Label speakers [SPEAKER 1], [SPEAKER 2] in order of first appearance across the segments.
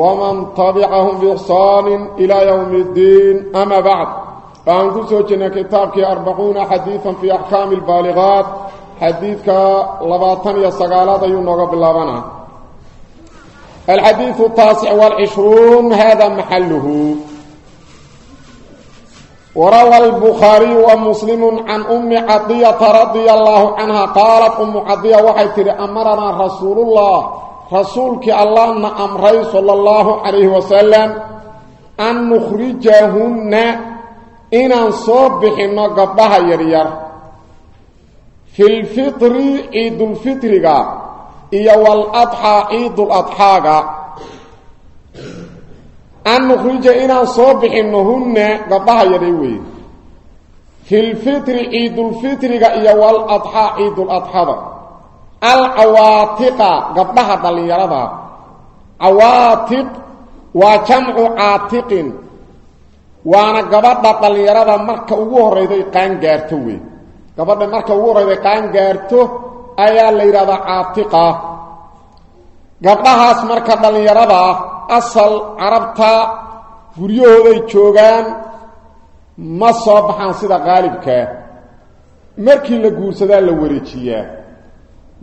[SPEAKER 1] waman tabicahum biixsaanin ilaa yowmi iddiin ama bacd waxaan ku soo jirnay kitaabkii arbacuuna xadiidan fii axkaami albaaligaat xadiidka labaatan iyo sagaalaad ayuu nooga bilaabanaa alxadiidu taasic waalcishruun hada maxaluhu warawa albukhaariyu wa muslimu can ummi cadiyata radia allaahu canha qaalat ummu cadiya waxay tidhi amaranaa rasuuluullah rasuulkii allahna amray sala allahu calayhi wasalam an nukhrijahunna inaan soo bixinno gabdhaha yaryar. Filfitri ciidulfitriga iyo waladxaa ciiduladxaaga an nukhrija inaan soo bixinno hunna gabdhaha yaryar weeye filfitri ciidulfitriga iyo waladxaa ciiduladxada alcawaatiqa gabdhaha dhallinyarada. Cawaatiq waa jamcu caatiqin. Waana gabadha dhallinyarada marka ugu horrayday qaangaarto wey gabadha marka ugu horrayday qaangaarto ayaa la yidhahdaa caatiqa. Gabdhahaas marka dhallinyarada asal carabta guryahooday joogaan ma soo baxaan sida qaalibka. Markii la guursadaa la wareejiyaa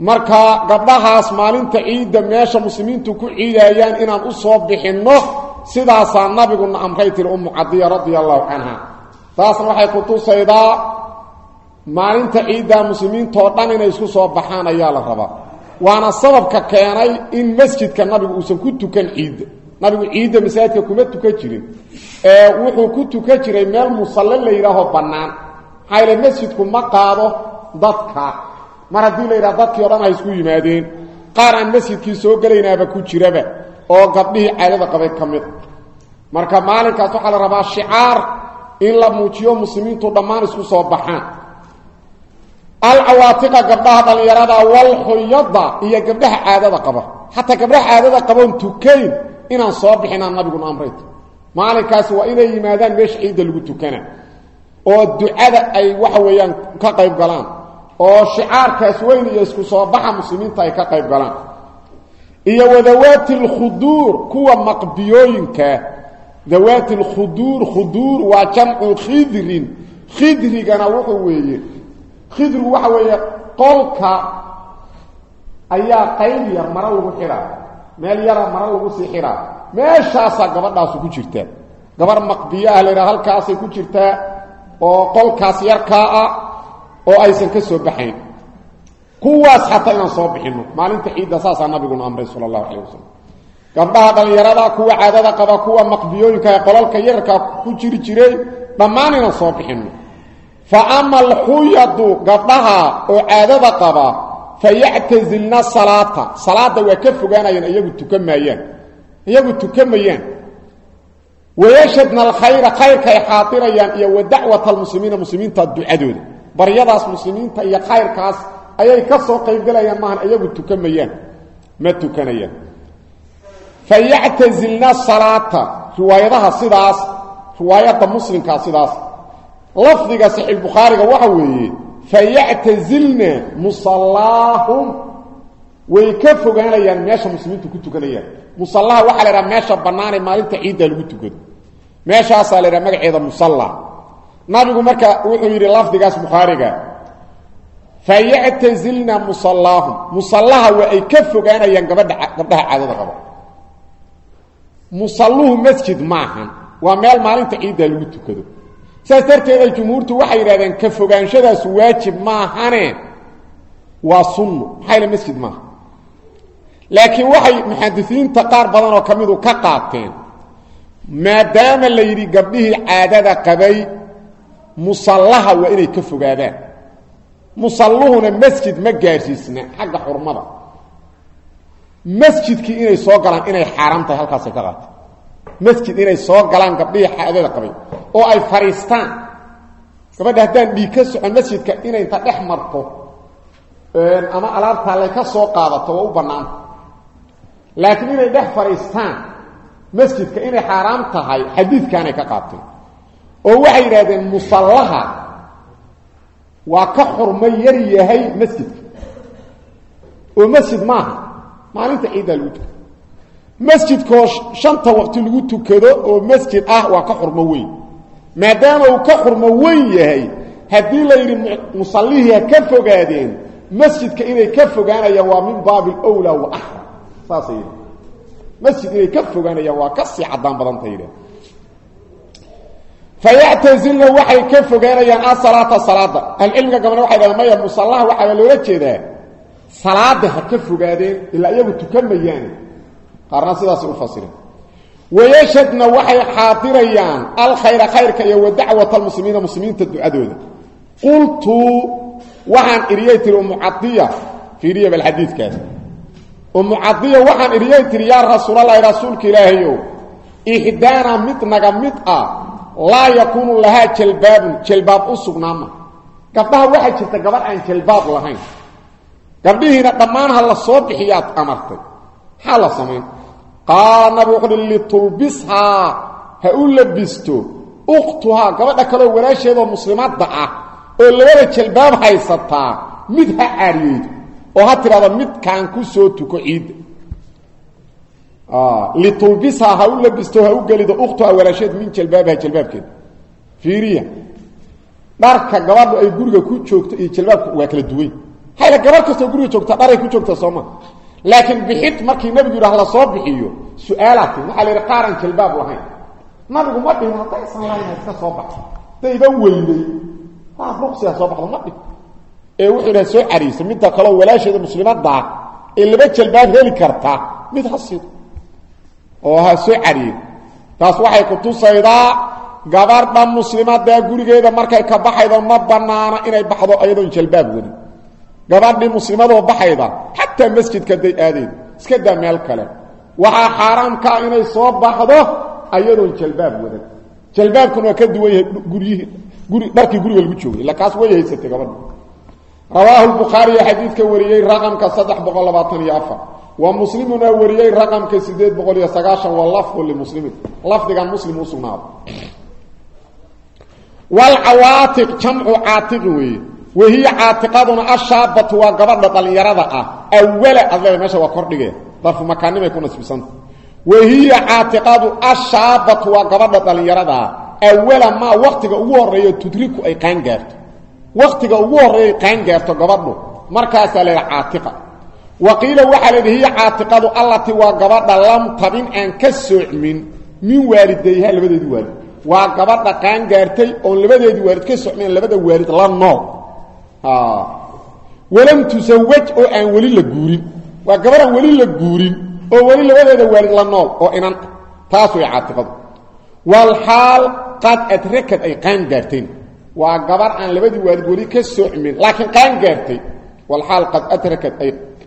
[SPEAKER 1] marka gabdhahaas maalinta ciidda meesha muslimiintu ku ciidayaan inaan u soo bixinno sidaasaa nabiguna amray tiri ummu cadiya radia allahu canha. Taasna waxay ku tusaydaa maalinta ciidda muslimiintoo dhan inay isku soo baxaan ayaa la rabaa. Waana sababka keenay in masjidka nabigu uusan ku tukan ciidda nabigu ciidda masaajidka kuma tukan jirin. Ee wuxuu ku tukan jiray meel musalle la yidhaaho bannaan. Maxaa masjidku ma qaado dadka mar haddii la yidhaha dadkii o dhan ay isku yimaadeen qaar aan masjidkii soo gelaynaaba ku jiraba oo gabdhihii caadada qabay ka mid. Marka maalinkaas waxaa la rabaa shicaar in la muujiyo muslimiintu dhammaan isku soo baxaan. Alcawaatiqa gabdhaha dhallinyarada walxuyada iyo gabdhaha caadada qaba. Xataa gabdhaha caadada qaboon tukayn inaan soo bixinaa nabiguna amrayt maalinkaasi waa inay yimaadaan meesha ciidda lagu tukana oo ducada ay waxa weeyaan ka qayb galaan oo shicaarkaas weyn iyo isku soo baxa muslimiinta ay ka qayb galaan. Iyo wadawaati lkhuduur kuwa maqbiyooyinka. Dawaati lkhuduur khuduur waa jamcu khidrin. Khidrigana wuxuu weeye. Khidrigu waxa weeye qolka ayaa qayb yar maro lagu xidhaa meel yara maro lagu sii xidhaa meeshaasaa gabadhaasu ku jirtaa gabarh maqbiyo ah laydhaha halkaasay ku jirtaa oo qolkaas yarkaa ah oo aysan ka soo baxayn. Kuwaas xataa inaan soo bixinno. Maalinta ciidda saasaa nabiguna amray sala allahu calayh wasalam gabdhaha kuwa caadada qaba kuwa maqbiyooyinka ee qolalka yararkaa ku jiri jiray dhammaan inaan soo bixinno. Fa ama alxuyadu gabdhaha oo caadada qaba fa yactazilna salaata. Salaada waa ka fogaanayaan iyagu tukan maayaan. Iyagu tukamayaan wayashadna alkhayra khayrka ay xaadirayaan iyo wa dacwata almuslimiina muslimiinta ducadooda baryadaas muslimiinta iyo khayrkaas ayay ka soo qaybgalayaan maahan iyagu tukamayaan ma tukanayaan. Fa yactazilna salaata riwaayadaha sidaas riwaayadda muslimkaa sidaas. Lafdiga saxiixbukhaariga waxa weeye fayactazilna musallaahum way ka fogaanayaan meesha muslimiintu ku tukanayaan. Musallaha waxaa la idhaha meesha maalinta ciidda lagu tukado. Meeshaasaa la magaceeda musalla nabigu marka wuxuu yidhi lafdigaas bukhaariga fayactazilna musallaahum musallaha waa ay ka fogaanayaan gabadha gabdhaha caadada qaba musalluhu masjid maahan waa meel maalinta ciidda lagu tukado. Saas darteed ay jumhuurtu waxay yidhahdeen ka fogaanshadaas waajib maahane waa sunno maxaa yale masjid maaha laakiin waxay muxadisiinta qaar badan oo ka midu ka qaateen maadaama la yidhi gabdhihii caadada qabay musallaha waa inay ka fogaadaan. Musalluhuna masjid ma gaadhsiisna xagga xurmada. Inay soo galaan inay xaaraam tahay ka qaatay. Masjid inay soo galaan gabdhihii xaadada qabay oo ay fadhiistaan. Gabadha haddaan dhiig ka socon masjidka inay inta dhex marto ama alaabtaallay ka soo qaadato waa u bannaanta laakiin inay dhex masjidka inay xaaraam tahay xadiidkaanay ka qaateen oo waxay yidhahdeen musallaha waa ka xurmo yar yahay masjidka. Oo masjid maaha maalinta ciiddaa lagu tukado masjidkoo shanta waqti lagu tukado oo masjid ah waa ka xurmo weyn. Maadaama uu ka xurmo weyn yahay haddii la yidhi musallihii ka fogaadeen masjidka inay ka fogaanayaan waa min baabi alwlaa wa axram saasay masjid inay ka fogaanayaan waa ka sii caddaan badanta yidhah fayactazilna waxay ka fogaanayaan asalaata salaada ahlucilmiga gabana waxay dhahdeen maya musallaha waxaa loola jeedaa salaada ha ka fogaadeen ilaa iyagu tukan mayaane qaarna sidaasay u fasireen wayashadna waxay xaadirayaan alkhayra khayrka iyo wa dacwata almuslimiina muslimiinta ducadooda qultu waxaan idhiyay tiri umucadiya fiiriya bal xadiidkaas umucadiya waxaan idhiyay tiri yaa rasuulalahi rasuulka ilaahayow ixdaana mid naga mid ah laa yakuunu lahaa jalbaabun jalbaab u sugnaama. Gabdhaha waxaa jirta gabadh aan jalbaab lahayn. Gabdhihiina dhammaan ha la soo bixiyaad amartay maxaa la samayn qaala nabi wuxu uhi litulbishaa ha u labisto. Ukhtuhaa gabadha kaleoo walaasheedoo muslimadda ah oo labada jalbaab haysataa mid ha caariyeydo oo ha tidhahdo midkaan ku soo tuko ciidda litulbishaa ha u labisto ha u gelido ukhtuhaa walaasheed min jalbaabiha jalbaabkeeda fiiriya. Dharka gabadhu ay guriga ku joogto iyo jalbaabka waa kala duwan hayla gabar kastoo guriga joogta dharay ku joogta sooma laakiin bixid markii nabigu yidhaah la soo bixiyo su'aalaati waxaa la yidhi qaaraan jalbaab lahayn. Nabigu ma dhihin haddaysan lahayn iska soo baxo dayba weynay waa ruqsiga soo baxdo ma dhih ee wuxuu yidhaha soo cariisa midda kaleo walaasheeda muslimaddaa ee laba ha oo ha soo cariyo taas waxay ku tusaydaa gabardha muslimadaa gurigeeda markay ka baxaydo ma banaana inay baxdo ayadoon jalbaab wadin gabadhii muslimadoo baxayda xataa masjidka day aadeen iska daa meel kale. Waxaa xaaraamkaa inay soo baxdo ayadoon jalbaab wadan jalbaabkuna waa ka duwan yahay guryihii guri dharkii guriga lagu joogay illa kaas way haysatay gabadha rawaahu lbukhaariyo xadiidka wariyey raqamka saddex boqol labaatan wa muslimuna wariyey raqamka sideed boqol iyo sagaashan wa lafdu limuslimin. Lafdigan muslim u sugnaado. Walcawaatiq jamcu caatiqi weeye. Wahiya caatiqaduna ashaabatu waa gabadha dhallinyarada ah. Awala adle meesha waa kordhige. Darfu makaanimay ku nasbisanta wahiya caatiqadu ashaabatu waa gabadha dhallinyarada ah. Awala maa waktiga ugu horeeyo tudriku ay qaangaarto waktiga ugu horreeya qaangaarto gabadhu. Markaasaa wa qiila waxaa la yidhi hiya caatiqadu allati waa gabadha lam tabin aan ka soocmin min waalidayha labadeedii waalid. Waa gabadha qaangaartay oon labadeedii waalid ka socmeen labada waalid la nool walam tusawaj oo aan weli la guurin. Waa gabadhaan weli la guurin oo weli labadeeda waalid la nool oo inan taas way caatiqadu. Walxaal qad adrakad ay qaangaarteen waa gabar aan socmin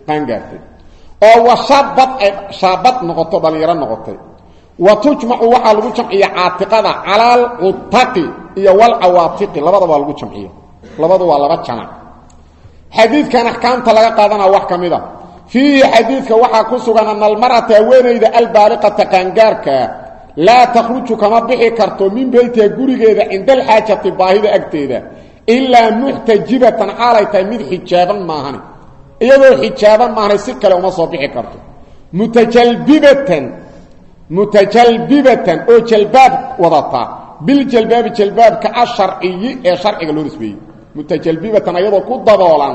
[SPEAKER 1] qaangaartay oo washabad ay shaabad noqoto dhallinyaro noqotay. Wa tujmacu waxaa lagu jamciya caatiqada cala alcutaqi iyo walcawaatiqi labadaba waa lagu jamciya. Labadu waa laba jamac. Xadiidkan axkaamta laga qaadanaa wax ka mid a fiihi xadiidka waxaa ku sugan ana almar'ata haweenayda albaaliqata qaangaarkaa laa takhruju kama bixi karto min beytiha gurigeeda cinda alxaajati baahida agteeda ilaa muxtajibatan xaalay mid xijaaban maahane iyadoo xijaaban maahane si kale uma soo bixi karto. Mutajalbibatan mutajalbibatan oo jalbaab wadata. Biljalbaabi jalbaabka asharciyi ee sharciga loo nisbeeyey. Mutajalbibatan ayadoo ku daboolan.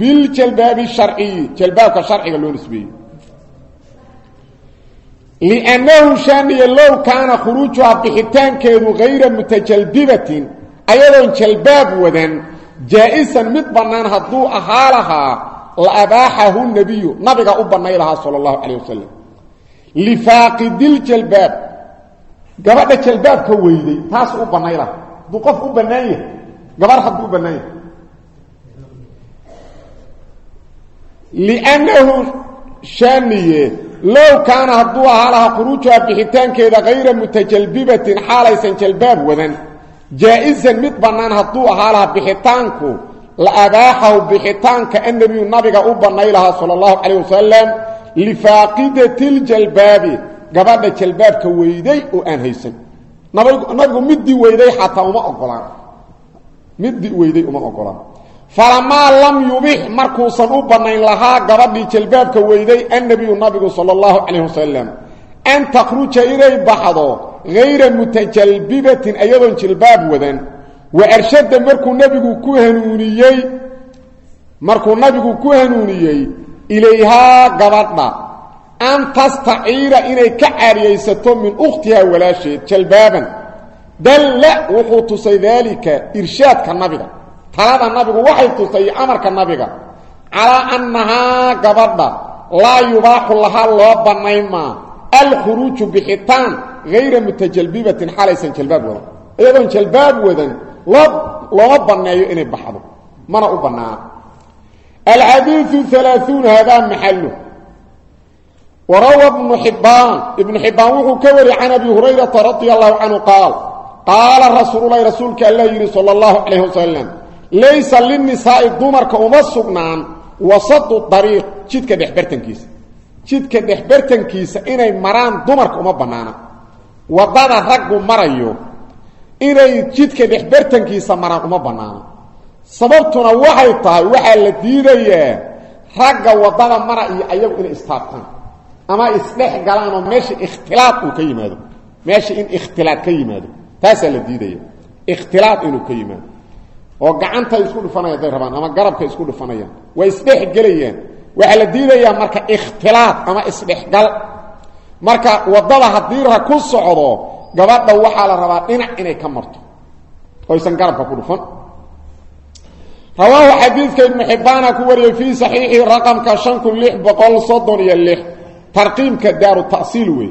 [SPEAKER 1] Biljalbaabi sharciyi jalbaabka sharciga loo nisbeeyey. Liannahu shaaniya low kaana khuruujuha bixitaankeedu hayra mutajalbibatin ayadoon jalbaab wadan jaa-isan mid bannaan hadduu ahaa lahaa la abaaxahu nebiyu nabiga u bannay lahaa sala allahu calayh wasalam lifaaqidiljalbaab gabadha jalbaabka weyday taasuu u bannay lahaa. Hadduu qof u bannaan yahay. Gabar hadduu u bannaan yahay. Liannahu shaaniye low kaana hadduu ahaa lahaa khuruujuha bixitaankeeda mutajalbibatin xaalaysan jalbaab wadan. Jaa-isan mid bannaan hadduu ahaa lahaa la abaaxahu bixitaanka annebiyu nabiga u bannay lahaa sala allahu calayh wasalam lifaaqidati ljalbaabi. Gabadha jalbaabka weyday oo aan haysan. Nabigu midii weyday xataa uma ogolaan midii weyday uma ogolaan falamaa lam yubix markuusan u bannayn lahaa gabadhii jalbaabka weyday annebiyu nabigu sala allahu calayh an takhruja inay baxdo hayra mutajalbibatin ayadoon jilbaab wadan wa arshada markuu nabigu ku hanuuniyey markuu nabigu ku hanuuniyey ilayhaa gabadha an tastaciira inay ka caariyaysato min ukhtihaa walaasheed jalbaaban. Dalla wuxuu tusay daalika irshaadka nabiga. Talada nabigu waxay tusay amarka nabiga. Calaa annahaa gabadha laa yubaaxu lahaa loo bannayn maa alkhuruuju bixitaan hayra mutajalbibatin xalaysan jalbaab wadan iyadoon jalbaab wadan loo looma banneeyo inay baxdo mana u bannaana alxadiiu alaaثuun haadaa maxalu warawa bnu xibbaan ibnu xibbaan wuxuu ka wari can abi hurayrata radia allahu canhu qaal qaala rasuululahi rasuulka alla yidhi sala allahu calayh wasalam laysa linisaa'i dumarka uma sugnaan wasadu dariiq jidka dhexbartankiisa jidka dhexbartankiisa inay maraan dumarka uma bannaana. Waddada raggu marayo inay jidka dhexbartankiisa maraan uma bannaana sababtuna waxay tahay waxaa la diidayaa ragga waddada mara iyo ayagu inay istaabtaan. Ama isdhex galaan oo meesha ikhtilaad uu ka yimaado. Meesha in ikhtilaad ka yimaado. Taasaa la diidaya ikhtilaad inuu ka yimaado. Oo gacanta isku dhufanaya haday rabaan ama garabka isku dhufanayaan. Way isdhex gelayaan waxaa la diidayaa marka ikhtilaad ama isdhexgal. Marka waddada haddii ra ku socdo gabadha waxaa la rabaa dhinac inay ka marto. Oysan garabka ku dhufan. Rawaahu xadiidka ibnu xibbaana ku wariyey fii saxiixi raqamka shan kun lix boqol soddon iyo lix tarqiimka daaru ta'siil wey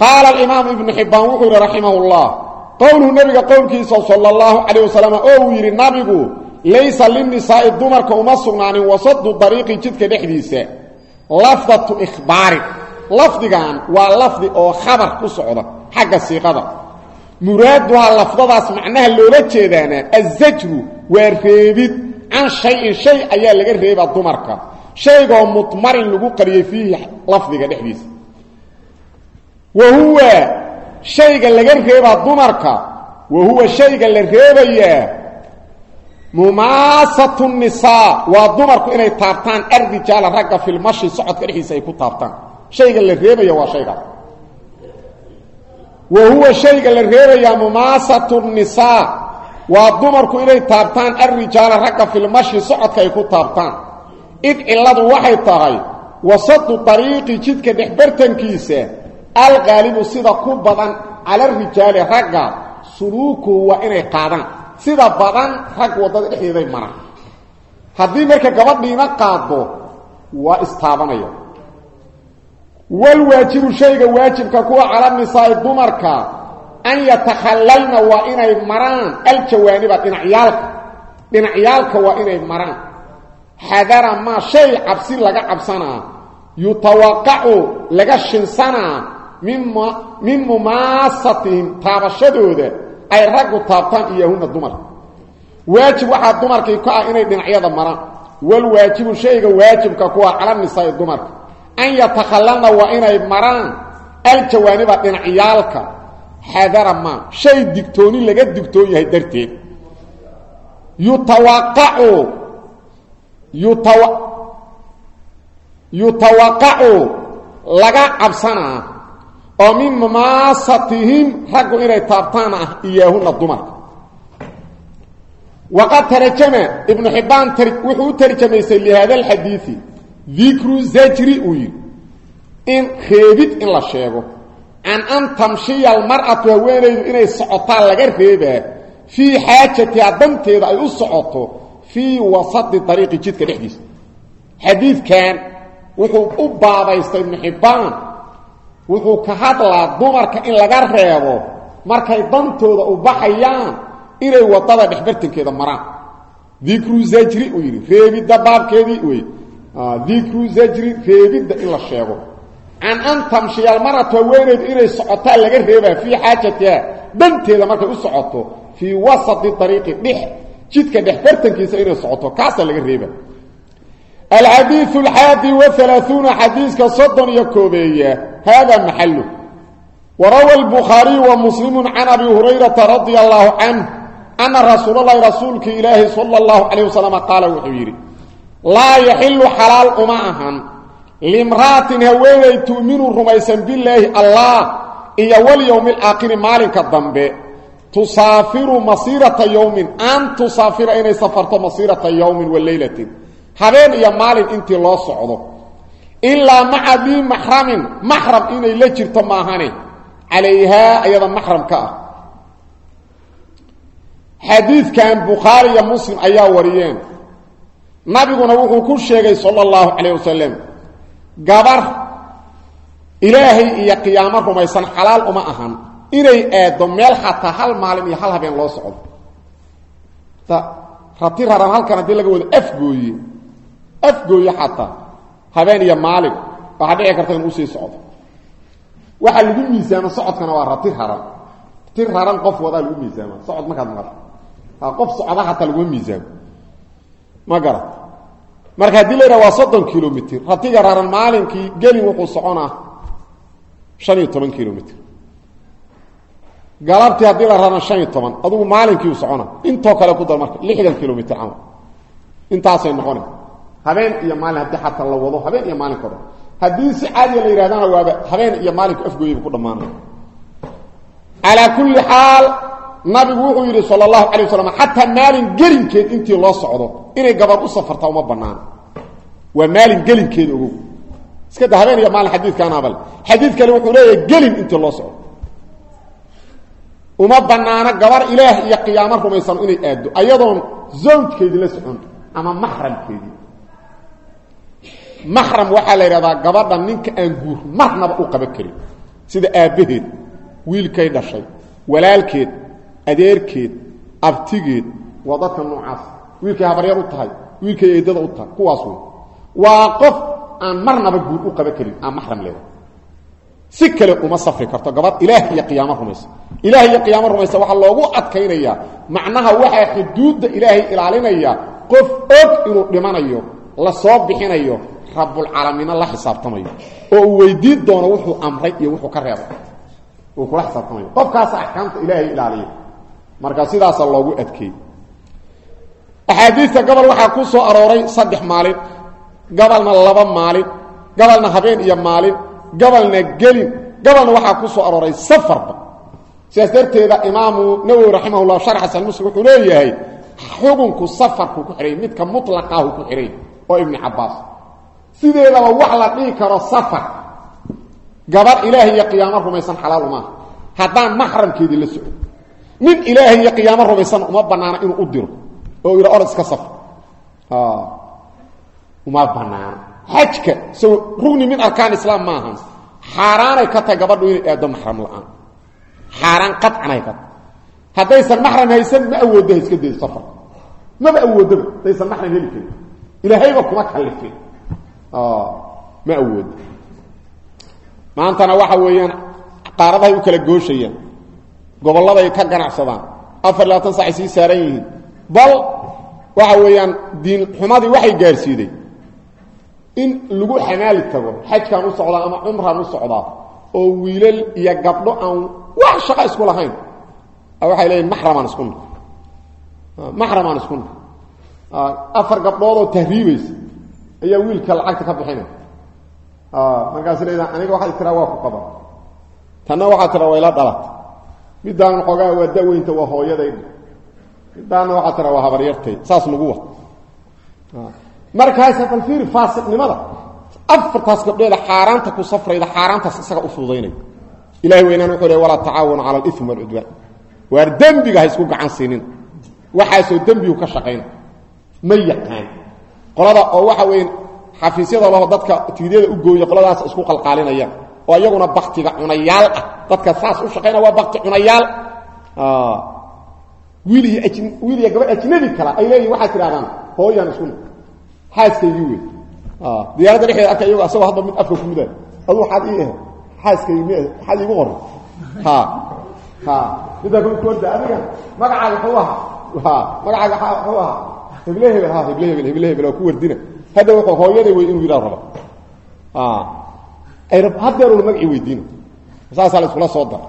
[SPEAKER 1] qaala alimaam ibnu xibbaan wuxuu yidhi raximah llah qowluhu nebiga qowlkiisa sala allahu calayh wasalam oo uu nabigu laysa linisaa'i dumarka uma sugnaanin wasadu dariiqi jidka dhexdiisa lafdatu ikhbaarin lafdigan waa lafdi oo khabar ku socda xagga siiqada. Muraaduhaa lafdadaas macnaha loola jeedaana azajru waa reebid. Can shay-in shay ayaa laga reebaa dumarka. Shaygoo mudmarin lagu qariyey fiihi lafdiga dhexdiisa. Wa huwa shayga laga reebaa dumarka. Wa huwa shayga la reebayaa mumaasatu nisaa. Waa dumarku inay taabtaan arrijaala ragga filmashi socodka dhexdiisa ay ku taabtaan. Shayga la reebaya waa shaygaas wa huwa shayga la reebayaa mumaasatu nisaa. Waa dumarku inay taabtaan arrijaala ragga filmashi socodka ay ku taabtaan. Id cilladu waxay tahay wasadu dariiqi jidka dhexbartankiisa alqaalibu sida ku badan cala rijaali ragga suluukuhu waa inay qaadaan. Sida badan rag waddada dhexdeeday maraan haddii marka gabadhiina qaado waa istaabanaya walwaajibu shayga waajibka kuwa cala nisaa'i dumarka an yatakhallalna waa inay maraan aljawaaniba dhinacyaalka dhinacyaalka waa inay maraan xadara maa shay cabsi laga cabsanaa yutawaqacu laga shinsanaa min mumaasatihim taabashadooda ay raggu taabtaan iyahuna dumarka waajib waxaa dumarkii ka ah inay dhinacyada maraan walwaajibu shayga waajibka kuwa cala nisaa'i dumarka an yatakhallalna waa inay maraan aljawaaniba dhinacyaalka xadara maa shay digtooni laga digtoon yahay darteed yutawaqacu yutawa yutawaqacu laga cabsanaa oo min mumaasatihim raggu inay taabtaan ah iyaahuna dumarka waqad tarjama ibnu xibbaan wuxuu u tarjamaysay lihaada alxadiidi dikru zajri uu yidhi in reebid in la sheego. Can an tamshiya almar'atu haweenaydu inay socotaan laga reebaa. Fii xaajatiha danteeda ay u socoto fii wasati dariiqi jidka dhexdiisa. Xadiidkan wuxuu u baabaystay ibnu xibbaan wuxuu ka hadlaa dumarka in laga reebo markay dantooda u baxayaan inay waddada dhexbartankeeda maraan. Dikru zajri uu yidhi reebidda baabkeedii wey dikru zajri reebidda in la sheego. Can an tamshiya almaratu haweenaydu inay socotaa laga reebaa fii xaajatiha. Danteeda markay u socoto fii wasati ariiqi dhex jidka dhex bartankiisa inay socoto kaasaa laga reeba alxadiiu alxaadi waalaauuna xadiiska soddon iyo koobeeya haadaa maxalu warawa albukhaariyu wa muslimu can abi hurayrata radia allaahu canh ana rasuulalahi rasuulka ilaahi sala allahu calayh wasalam qaala wuxuu yidhi laa yaxilu xalaal uma ahan. Limra'atin haweenay tu'minu rumaysan bilaahi allah iyo walyowmi alaakhiri maalinka dambe. Tusaafiru masiirata yowmin an tusaafira inay safarto masiirata yowmin wa leylatin habeen iyo maalin intii loo socdo. Ilaa maca dii maxramin maxram inay la jirto maahane calayhaa ayada maxram ka ah. Xadiidkan bukhaari iyo muslim ayaa wariyeen nabiguna wuxuu ku sheegay sala allahu calayh gabar ilaahay iyo qiyaamo rumaysan xalaal uma ahan. Inay aaddo meel xataa hal maalin iyo hal habeen loo socdo. Rati raran halkan haddii laga wado afgooye afgooye xataa. Habeen iyo maalin. Waxaa dhici karta in u sii socdo. Waxaa lagu miisaama socodkana waa rati raran. Rati raran qof wadaa lagu miisaama socod markaad qof socda hataa laguma miisaamo ma garat marka haddii la waa soddon kilomitr ratiga raran maalinkii gelin wuxuu soconaa shan iyo toban kilomitr galabtii haddii la raran shan iyo toban adugu maalinkii u socona intoo kale ku dar marka lixdan kilomitr camal. Intaasay noqona habeen iyo maalin haddii xataa la wado habeen iyo maalinko dhan haddii si caadiya la yidhahdana waaba habeen iyo maalinku afgooyaba ku dhammaanaya. Calaa kulli xaal nabigu wuxuu yidhi sal اlahu alay waslam xataa maalin gelinkeed intii loo socdo inay gabadh u safarta uma banaana waa maalin gelinkeed ogow. Iska da habeen iyo maalin xadiidkaan abal xadiid kale wuxuu leeyahay gelin intii loo socdo. Uma banaano gabar ilaah iyo qiyaamo rumaysano inay aaddo ayadoon zawjkeedii la socon ama maxramkeedii maxram waxaa la yidhahdaa gabadha ninka aan guur marnaba u qaban karin sida aabbaheed wiilkay dhashay walaalkeed adeerkeed abtigeed waa dadka noocaas. Wiilkay habaryar u tahay wiilkay eedada u tahay kuwaas wey waa qof aan marnaba guur u qaban karin aan maxram leeda si kale uma safri karto gabadh ilaah iyo qiyaamo rumaysa. Ilaah iyo qiyaamo rumaysa waxaa loogu adkaynayaa macnaha waxaa xuduudda ilaahay ilaalinaya qof og inuu dhimanayo la soo bixinayo rabulcaalamiina la xisaabtamayo. Oo uu weydiin doono wuxuu amray iyo wuxuu ka reebay. Uu kula xisaabtamayo. Qofkaasa axkaamta ilaahay ilaaliya marka sidaasa loogu adkeeyey. Axaadiista gobol waxaa ku soo arooray saddex maalin gobolna laba maalin gobolna habeen iyo maalin gobolna gelin gobolna waxaa ku soo arooray safarba sidaas darteeda imaamu nawowi raximahullah sharxa sax muslim wuxuu leeyahay xukunku ku xidhay midka mutlaqaahu ku xidhay oo ibni cabaas sideedaba wax la dhihi karo safar. Gabadh ilaahay iyo qiyaamo rumaysan xalaal umaaha haddaan la socon nin ilaahay iyo qiyaamo rumaysan uma banaano inuu u diro oo yidha orod iska safar uma banaano xajka. So rugni min arkaan islaam ma ahan. Xaaraanay ka tahay gabadhu inay aado maxram la'aan. Xaaraan qacanay ka tahay. Haddaysan maxram haysan ma awooddo ha iska daydo safarka maba awoodaba haddaysan maxram heli karin. Ilaahayba kuma kallifin. Ma awoodo. Maantana waxa weeyaan qaaradahay gobolladay ka ganacsadaan afar iyo labaatan sii saaran yihiin. Bal waxa weeyaan diin xumadii waxay gaarsiiday in lagu xamaali tago xajkaan u socdaa ama cumraan u socdaa oo wiilal iyo gabdho aan wax shaqo isku lahayn. Waxay leeyihiin maxramaan isku nahay maxramaan isku nahay afar gabdhoodoo tahriibaysa ayaa wiilka lacagta ka bixinay. Markaas leedaha aniga waxaad tiraa waa ku qaban tanna waxaad tiraa waa ila dhalat middaana xoogaa waa daweynta waa hooyadayda middaana waxaad tiraa waa habaryartay. Saas nagu wa markaasa bal fiiri faasiqnimada afartaas gabdheeda xaaraanta ku safrayda xaaraantaas isaga u fududaynaya ilahay weynaan wuxuu le walaa tacaawanu cala alimi walcudwaan waar dembiga ha isku gacan siinin. Waxaasoo dembigu ka shaqayna. Ma yaqaan. Qolada oo waxa weya xafiisyada laho dadka tiidyada u gooya qoladaas isku qalqaalinayaan oo iyaguna baktiga cunayaal ah. Dadka saas u shaqayna waa bakti cunayaal. Wiil iyo wiil iyo gabadh ajnabi kala ay leeyihiin waxaad tidhahdaan hooyaan isku xaaskaygii wey diyaaradda dhexdeeda arka iyagoo asagoo hadba mid afka ku mudaa adu waxaad ii ahe xaaskay m waxaad iigu qoran ha. Ha. Middaa korda adiga magacaaga xuu ahaa ha. Magacaaga xuu ahaa heble hebel ha heble hebel heble hebel waa ku wardina. Hadda wuxuu hooyaday wey inuu yidhaha raba hadeeruna magacii weydiina saasaa la iskula soo dara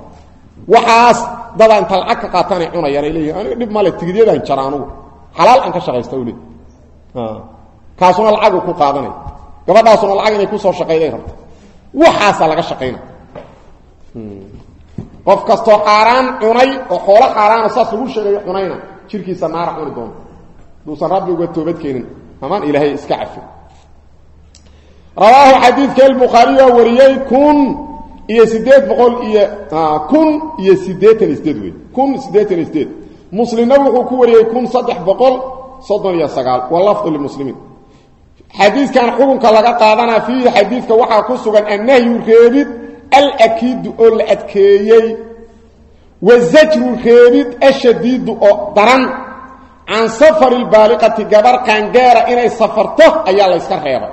[SPEAKER 1] waxaas dadaa inta lacag ka qaataan ay cunayaan ay leeyihiin aniga dhib male tigidyadaan jara anugu. Xalaal aan ka shaqaysta le kaasuna lacagu ku qaadanay. Gabadhaasuna lacag inay ku soo shaqayday rabta waxaasaa laga shaqayna qof kastoo qaaraan cunay oo xoolo qaaraana saas lagu sheegayo cunayna jirkiisa naara cuni doono duusan rabbi uga toobadkeenin amaan ilaahay iska cafi rawaahu xadiidka albukhaariy oo wariyey kun iyo sideed boqol iyo kun iyo siddeetan iyo sideed wey kun siddeetan iyo sideed muslimna wuxuu ku wariyey kun saddex boqol soddon iyo sagaal. Walafdu limuslimiin xadiidkan xukunka laga qaadanaa fiihi xadiidka waxaa ku sugan annahyu reebid alakiidu oo la adkeeyey wazajru reebid ashadiidu oo daran can safari lbaaliqati gabar qaangaara inay safarto ayaa layska reebay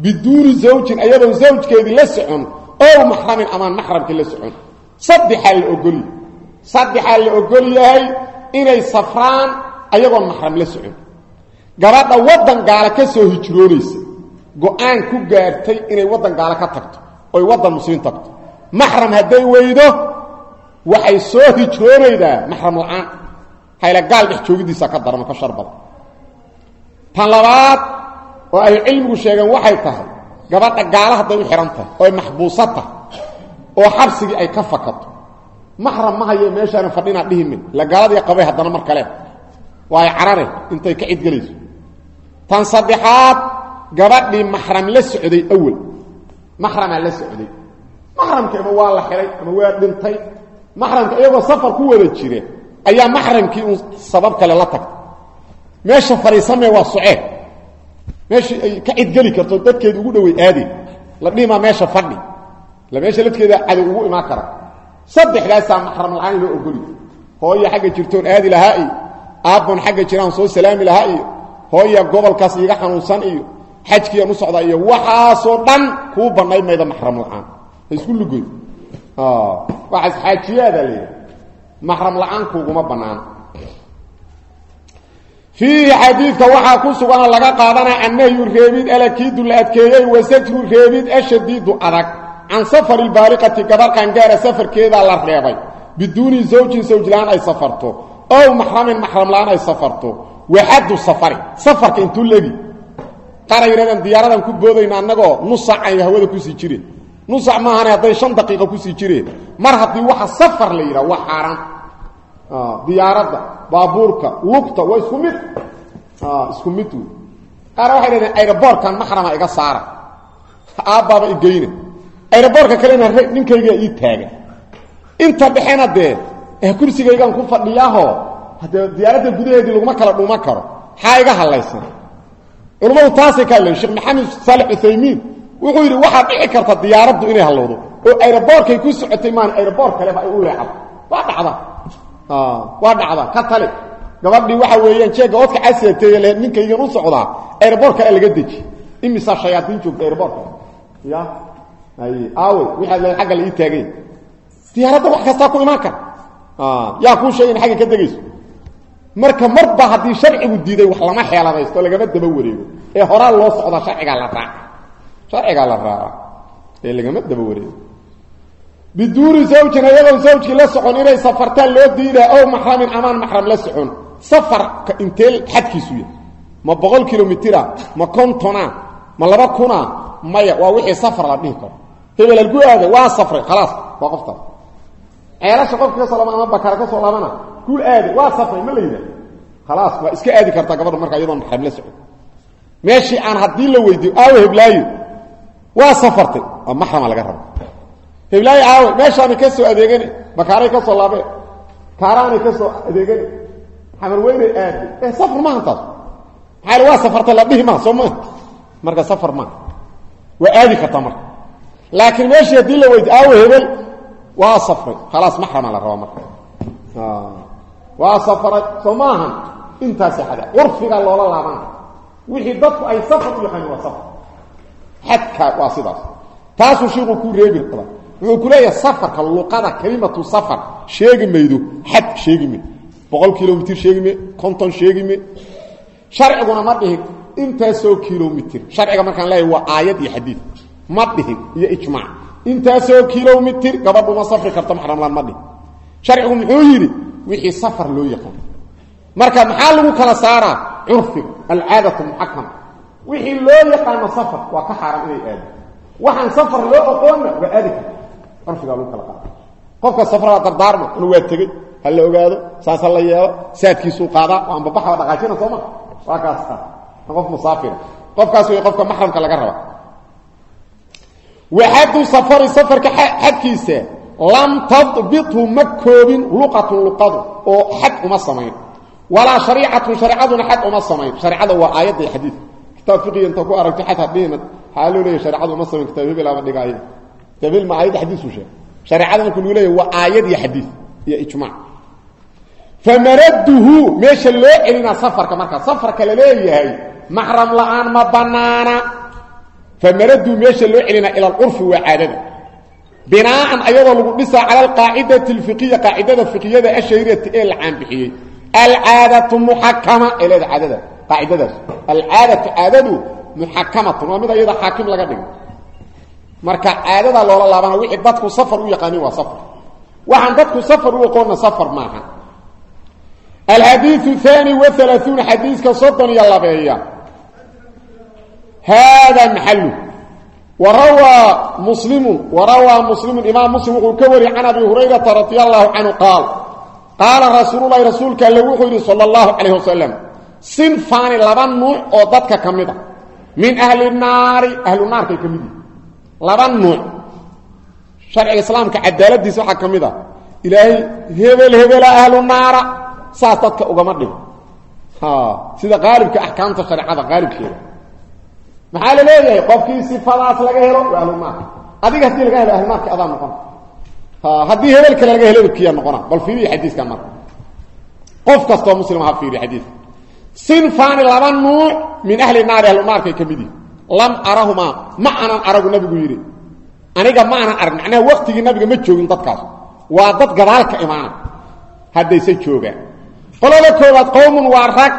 [SPEAKER 1] biduuni zawjin ayadoon zawjkeedii la socon ow maxramin amaan maxramkii la socon. Saddexaa la ogolyahay saddexaa la ogol yahay inay safraan ayagoon maxram la socon. Gabadha waddan gaala ka soo hijroonaysa go'aan ku gaartay inay waddan gaalo ka tagto oy waddan muslimiin tagto. Maxram hadday weydo waxay soo hijroonaydaa maxram la'aan. Hayla dhex joogidiisa ka oo ay cilmigu sheegeen waxay tahay gabadha gaala hadday u tahay oo ay oo xabsigii ay ka fakato. Maxram ma haye meeshaana fadhinaa dhihimin la gaaladii qabay haddana mar kale waa ay intay ka cidgelayso tan saddexaad gabadhii maxram la socday awel maxramaa la socday. Maxramki ama waa la xidhay ama waa dhintay. Maxramka iyagoo safar ku wada jire ayaa maxramkii uun sabab kale la tagtay. Meesha fadhiisamee waa socee meeshii ay ka cidgeli karto dadkeeda ugu dhowey aadey la dhihimaa meesha fadhi. La meesha lafkeeda cadow ugu imaan kara saddexdaasaa maxram la'aan inoo ogoli. Hooya xagga jirtoon aadi lahaa iyo aabbon xagga jiraan soo salaami lahaa iyo hooya gobolkaas iiga xanuunsan iyo xajkiian u socdaa iyo waxaasoo dhan kuu bannay mayda maxram la'aan. Ha isku lugoy waxaas xaajiyaadaa leeyahay. Maxram la'aan kuuguma bannaano fiihi xadiidka waxaa ku suganoo laga qaadanaa annahyu reebid alakiidu la adkeeyey wasajru reebid ashadiidu adag. Can safari lbaaliqati gabar qaangaara safarkeedaa la reebay. Biduuni zawjin sawjla-aan ay safarto. Ow maxramin maxram la'aan ay safarto. Waxaddu safari safarka intuu legi qaara yidhahdaan diyaaradan ku boodayna annagoo nusac ay hawada ku sii jireen nusac maahane hadday shan daqiiqa ku sii jireen. Mar haddii waxa safar la yidhaha waa xaaraan diyaaradda baabuurka lugta waa isku mid. Isku mid wey qaara waxay dhahdeen aeroboortkan maxrama iga saara. Aabbaaba igeyna aeroboortka kalena ninkaygaa ii taagan inta dhexena dee kursigaygaan ku fadhiyaaho haddee diyaaradda gudaheedii laguma kala dhuuman karo maxaa iga hadlaysan culammadu taasay ka hadleen sheekh maxamed saalex uthaymiin wuxuu yidhi waxaad dhici karta diyaaraddu inay hallowdo. Oo aeroboortkay ku socotay maan aeroboor kaleba ay u leecado waa dhacda waa dhacda ka tali. Gabadhii waxa weeyaan jeegga oodka caseeteeye le ninkaygan u socdaa aeroboor kale laga deji. Imisaa shayaadiin joogta aeroboorka ya ay aawe wixaad le agga la ii taagay. Diyaaradda wax kastaa ku imaan kara. Yaa kuu sheegay in agga ka degayso. Marka marba haddii sharcigu diiday wax lama xeeladaysto lagama daba wareego. Ee horaa loo socdaa sharcigaa la raaca. Sharcigaa la raaca. Ee lagama daba wareego biduuni zawjin ayadoon zawjkii la socon inay safartaan loo diidaa ow maxramin amaan maxram la socon. Safarka intee xadkiisu yahay. Ma boqol kilomitira ma kontona ma laba kuna maya waa wixii safar la dhihi karo. Hebel algu aada waa safray khalaas waa qoftaas ceelasha qofka ka soo laban ama bakara ka soo laabana kuu aada waa safray ma la yidhaah khalaas waa iska aadi kartaa gabadha markaa iyadoon maxram la socon. Meeshii aan haddii la weydiiyo aawe heblaayo waa safartay waa maxrama laga raba heblaayo aawe meeshaanay ka soo adeegane bakaaray ka soo laabeen kaaraanay ka soo adeegane xamar weynay aade ee safar maaha taas maxaa waa safartay la dhihi soo maa marka safar maaha waa aadi kartaa marka. Laakiin meeshii haddii la aawe hebel waa safray. Khalaas maxrama la rabaa marka. Waa safaray soo maahan intaasi xada loola laabana wixii dadku ay safar u yaqaan waa safar. Xadka waa sidaas. Taasuu shiiku ku reebi raba wuxuu ku leeyahay safarka luqada kelimatu safar. Sheegi maydo xad sheegi me boqol kilomitr sheegi me konton sheegi me sharciguna ma dhihin intaasoo kilomitr sharciga markaan leeyahay waa aayad iyo xadiid. Ma dhihin iyo ijmaac intaasoo kilomitr gabadhu ma safri karto maxramlaan ma dhihin sharcigu muxuu yidhi wixii safar loo yaqaan. Marka maxaa lagu kala saaraa? Curfiga alcaadatu muxakama wixii loo yaqaano safar waa ka xaaran inay aado waxaan safar loo oqoonna waa aadi karta curfigaa lagu kala qaada qofka safraa dardaarma anu waa tegey. Ha la ogaado saas ha la yeelo. Saadkiisuu qaadaa. Oo anbabaxa waa dhaqaajina sooma waa kaas qof musaafira qofkaas way qofka maxramka laga raba. Waxadu safari safarka xadkiisa lam tadbithu ma koobin luqatun luqadu oo xad uma samayn. Walaa shariicatun shareecaduna xad uma samayn. Shareecada waa aayadda xadiid. Kitaab fiqiga inta ku aragto xad hadhiina waxaa loo leeyahy shareecadu uma samayn kitaab hebel ama hebel ma aayadda xadiisu sheeg. Shareecada marka lagu leeyahy waa aayad iyo xadiid iyo ijmaac. Famaraduhu meesha loo celinaa safarka markaa safarka la leeyahay maxram la'aan ma banaana famaraduhu meesha loo celinaa ila alcurfi waa caadada. Binaaan ayadoo lagu dhisaa cala alqaacidati alfiqiya qaacidada fiqiyada ashahirati ee la caanbixiyey alcaadatu muxakama ee leeda caadada qaacidadaas. Alcaadatu caadadu muxakamatun waa mid ayada xaakim laga dhigay marka caadadaa loola laabana wixii dadku safar u yaqaanin waa safar. Waxaan dadku safar u aqoonna safar maaha. Alxadiiu haani waalaauun xadiiska soddon iyo labeeya. Haada maxalu warawaa muslimu warawaa muslimu imaam muslim wuxuu ka wariyey can abi hurayrata radi allahu canhu qaal. Qaala rasuululahi rasuulka wuxuu yidhi sala allahu calayh wasalam sinfaani laba oo dadka ka mid a min ahli naari ahlu naarkay ka mid yihi laba nuuc. Sharciga islaamka cadaaladiisa waxaa ka mid a ilaahay hebel hebela ahlu naara. Saas dadka ugama dhigo. Sida qaalibka axkaamta shareecada qaalibkeeda. Maxaa la leeyahay? Qofkii sifadaas laga helo waa ahlunaarka adiga haddii laga helo ahlunaarka adaa noqona haddii hebel kale laga helo kiya noqona. Bal fiiriya xadiiskan marka. Qof kastoo muslim ha fiiriya xadiiska sinfaani laba nuuc min ahli naari ahlu naarkay ka mid yihi lam arahumaa ma anan aragu nabigu yidhi. Aniga ma anan arag macnaha waktigii nabiga ma joogin dadkaas. Waa dad gadaalka imaana haddayse joogaan. Qolada koowaad qowmun waa rag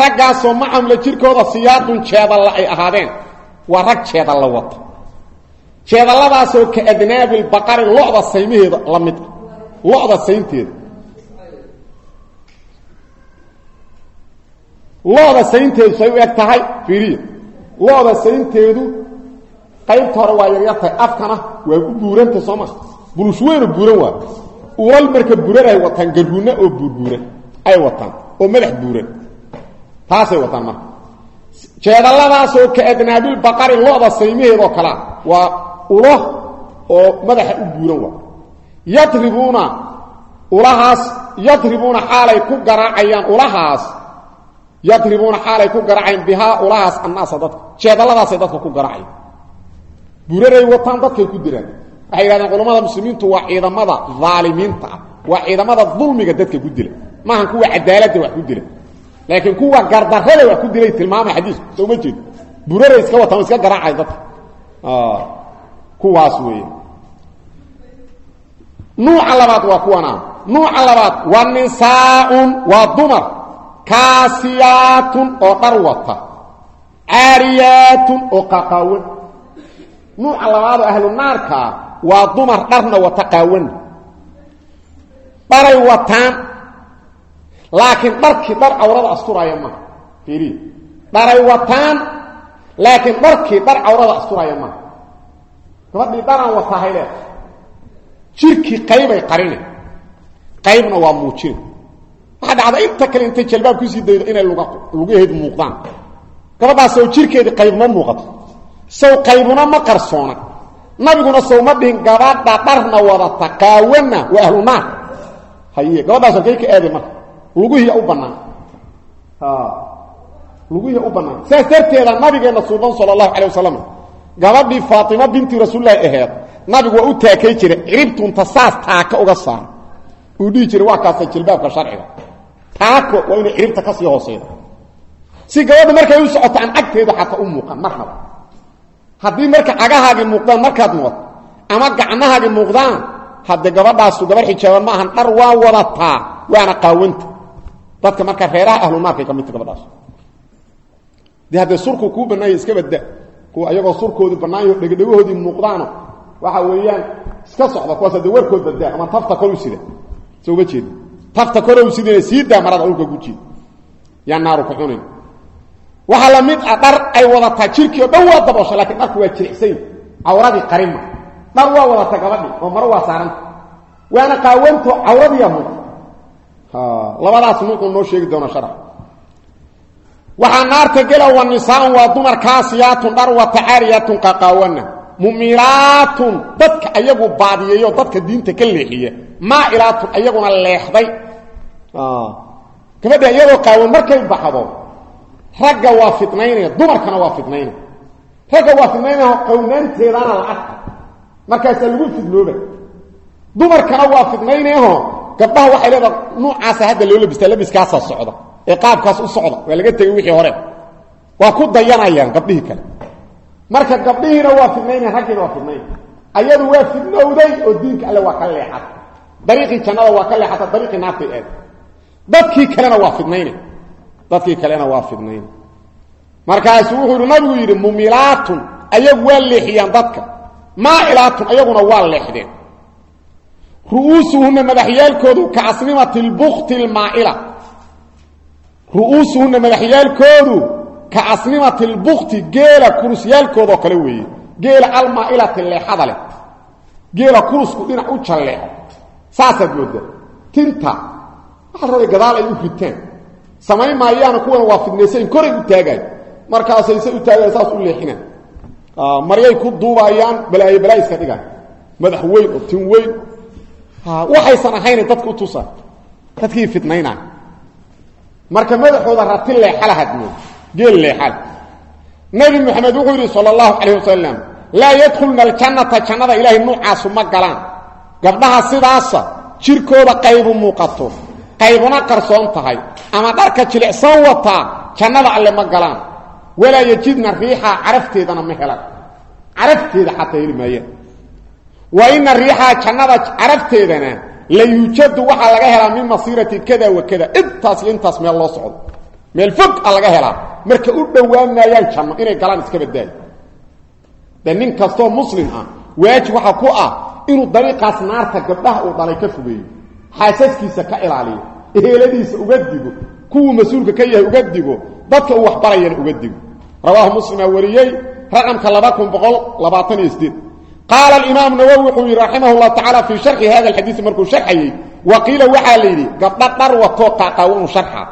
[SPEAKER 1] raggaasoo macamla jirkooda siyaadun jeedalla ay ahaadeen. Waa rag jeedalla wata jeedalladaasoo ka adnaabil baqari lo'da saymaheeda la mid lo'da saynteeda lo'da saynteedu say u eg tahay lo'da saynteedu qaybta hore waa yaryartahay afkana waa u buuranta soo ma. Bulush weyno buuran waa. Ulal marka buran ay wataan garuunna oo buurbuuran ay wataan oo madax buuran. Taasay wataan marka. Jeedalladaasoo ka adnaabil baqari lo'da saymaheedoo kalea waa ulo oo madaxa u buuran waa. Yadribuuna ulahaas yadribuuna xaalay ku garaacayaan ulahaas. Yadribuuna xaalay ku garaacayaan bihaa ulahaas annaasa dadka jeedalladaasay dadka ku garaacayaan buuraray wataan dadkay ku diraan. Waxay yidhahdeen culammada muslimiintu waa ciidamada aalimiinta ah. Waa ciidamada dulmiga dadka ku dila. Maahan kuwa cadaaladda wax ku dila. Laakiin kuwa gardarrada wax ku dilay tilmaamay xadiisku soo ma jeed buraray iska wataan iska garaacay dadka. Kuwaas weeye. Nuuca labaad waa kuwana nuuca labaad waa nisaaun waa dumar. Kaasiyaatun oo dhar wata caariyaatun oo qaqaawan. Nuuca labaadoo ahlu naarkaa waa dumar dharna wata qaawana dharay wataan laakiin dharkii dhar cawrada asturaaya maaha fiiriya dharay wataan laakiin dharkii dhar cawrada asturaaya maaha gabadhii dharaan wataa hay leeda jirkii qaybay qarina qaybna waa muujina waxaa dhacda inta kale intay jalbaab ku sii daydo inay muuqdaan gabadhaasoo jirkeedii qayb ma muuqato. Sow qaybuna ma qarsoona. Nabiguna sow ma dhihin gabadha dharna wadata qaawana waa ahlu naar. Haye gabadhaas halkay ka aaday marka lugihiya u bannaan. Lugihiya u bannaan. Saas darteeda nabigeenna suuban sala allahu calay wasalam gabadhii faatima binti rasuulilahi aheed nabigu waa u taakay jiray ciribtunta saas taaka uga saara uu dhihi jiray waa kaasa jilbaabka sharciga. Taako waa inay ciribta ka sii si gabadha markay u socoto aan cagteedu xataa u muuqan marnaba haddii marka cagahaagii muuqdaan markaad muuqato ama gacnahaagii muuqdaan hadde gabadhaasu gabar xijaaban ma ahan dhar waa wadataa waana qaawanta dadka marka reeraha ahlunaarkay ka midta gabadhaas. De haddee surku kuu bannaanya iska badda kuwa ayagoo surkoodii bannaanyo dhegdhegahoodii muuqdaano waxa weeyaan iska socda kuwaas hadde warkood baddaa ama tafta korow sida. Soo jeeda tafta korow sidina sii marada dhulka ku jiida yaa naaru ku cunayn waxaa la mid ah dhar ay wadataa jirkii oo dhan waa daboosha lakiin dharku waa jiricsayn cawradii qarima dhar waa wadata gabadhi oo maro waa saaranta waana qaawanto cawradiiyaa muuqta labadaas nuucuu noo sheegi doona sharax. Waxaa naarta gela wa nisaan waa dumar kaasiyaatun dhar wata caariyaatun qaqaawana. Mumilaatun dadka ayagu baadiyeeyo dadka diinta ka leexiya. Maailaatun ayaguna leexday. Gabadha iyadoo qaawan markay baxdo ragga waa fidnaynaya dumarkana waa fidnaynaya ragga waa fidnaynaya qawnaanteedana la arka. Markaasaa lagu fidnooba dumarkana waa fidnaynayaho gabdhaha waxay leedaha nuucaasa hadda loo labistaa labiskaasaa socda. Ee qaabkaas u socda waa laga tegey wixii hore. Waa ku dayanayaan gabdhihii kale. Marka gabdhihiina waa fidnaynaya raggiina waa fidnaynaya ayadu waa fidnowday oo diinka alle waa ka leexata dariiqii jannada waa ka dadkii kalena waa fidnaynay markaasuu wuxuu nabigu yidhi mumilaatun ayagu waa leexiyaan dadka. Maailaatun ayaguna waa leexdeen. Ru'uusuhunna madaxyaalkoodu ka asnimati lbukti lmaaila ru'uusuhunna madaxyaalkoodu ka asnimati lbukti geela kurusyaalkoodoo kale weeye. Geela almaailati leexada leh. Geela kurusku dhinac u jalleexo saasaad mooda tinta. Waxaa rabay gadaal ay u ritaan samayn maayaana kuwan waa fidnaysayn koray u taagaay markaasay se u taagayan saas u leexinaan maryay ku duubayaan balaayo balaa iska dhigaan madax weyn oo tin weyn waxaysan ahayna dadka u tusaan dadkii fidnaynaa marka madaxooda rati leexalahad mood geel leexal. Nabi maxamed wuxuu yidhi sala allahu calayh wasalam laa yadkhulna aljannata jannada ilaahay nuucaasu ma gabdhaha sidaasa jirkooda qaybu muuqato. Qaybuna qarsoon tahay ama dharka jilicsan wataa jannada alle ma galaan. Walaa yajidna riixaa carafteedana ma helaan. Carafteeda xataa heli wa ina riixaa jannada carafteedana la yuujadu waxaa laga helaa min masiirati kada wa kada. Intaas iyo intaas meel loo socdo. Meel fog a laga helaa. Marka u dhowaan maayaan janno inay galaan iska badaayo de nin kastoo muslim ah waajib waxaa ku ah inuu dariiqaas naarta gabdhaha uu dhalay ka fogeeyo. Xaasaskiisa ka ilaaliyo eheladiisa uga digo kuwuu mas'uulka ka yahay uga digo dadka uu waxbarayana uga digo. Rawaahu muslimaa wariyey raqamka qaala alimaam nawowi wuxuu yidhi raximah llahu tacaala fii sharxi hada alxadiisi markuu sharxayey wa qiila waxaa la yidhi gabdha dhar watoo qaaqaawanu sharxa.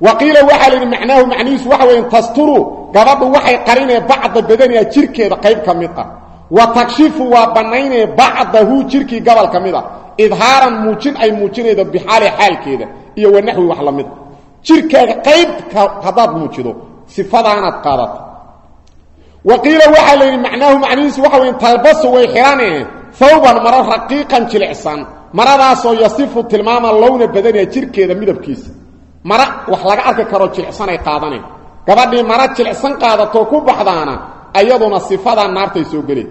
[SPEAKER 1] Wa qiila waxaa la yidhi macnaahu macnihiisu waxa weya tasturu gabadhu waxay qarinee bacda badaniha jirkeeda qayb ka mid ah. Wa takshifu waa bannaynee bacdahu jirkii gobol ka mid a idhaaran muujin ay muujinaydo bixaali xaalkeeda iyo wanaxwi wax la mid a jirkaaga qaybka haddaad muujido sifadaanaad qaadata wa qiila waxaa la yidhi macnaahu macnihiisu waxa weya talbasu way xidhanee hawban maro raqiiqan jilicsan maradaasoo yasifu tilmaama lowna badaniha jirkeeda midabkiisa. Mara wax laga arki karo jilicsanay qaadaneen gabadhii mara jilicsan qaadatoo ku baxdaana ayaduna sifadaa naartay soo geleen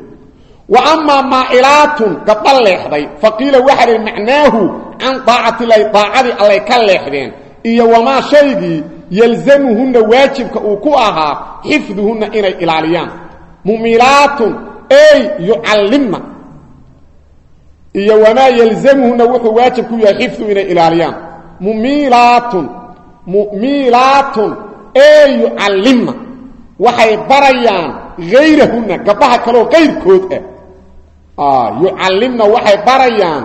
[SPEAKER 1] amaa maa'ilaatun gabdha leexday. Fa qiila waxaa lihi macnaahu can daacatilahi daacadii allay ka leexdeen. Iyo wamaa shaygii yalzamuhunna waajibka uu ku ahaa xifduhunna inay ilaaliyaan. Mumilaatun ey yucallimna. Iyo wamaa yalzamuhunna wuxuu waajib ku yahay xifdu inay ilaaliyaan. Mumilaatun mumilaatun ey yucallimna. Waxay barayaan hayrahunna gabdhaha kaleoo qayrkood ah yucallimna waxay barayaan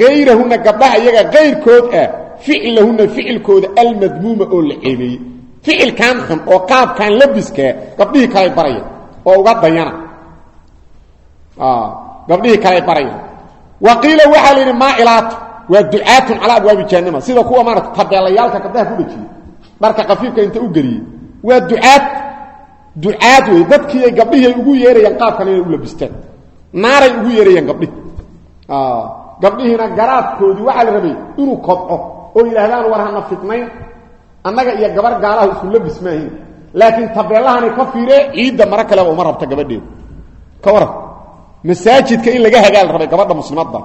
[SPEAKER 1] hayrahunna gabdhaha iyaga qayrkood ah ficlahunna ficilkooda almadmuuma oo la ceebeeyey ficilkan xun oo qaabkan labiskaa gabdhihii kaley barayaan oo uga dayana. Gabdhihii kaley barayaan. Wa qiila waxaa la yidhi maailaatu waa ducaatun calaa abwaabi jahannama. Sida kuwa maarata tabeelayaalka gabdhaha ku dhejiyey dharka kafiifka inta u geliyey waa ducaad ducaad wey dadkiiay gabdhihii ay ugu yeerayaan qaabkan inay u labistaan naaray ugu yeerayaan gabdhihi gabdhihiina garaadkoodii waxaa la rabay inuu kodco oo yidhaahdaan war hana fitnayn annaga iyo gabar gaalaha isu labis maahin laakiin tabeellahanay ka fiiree ciidda maro kaleba uma rabta gabadheedu ka waran masaajidka in laga hagaal rabay gabadha muslimadda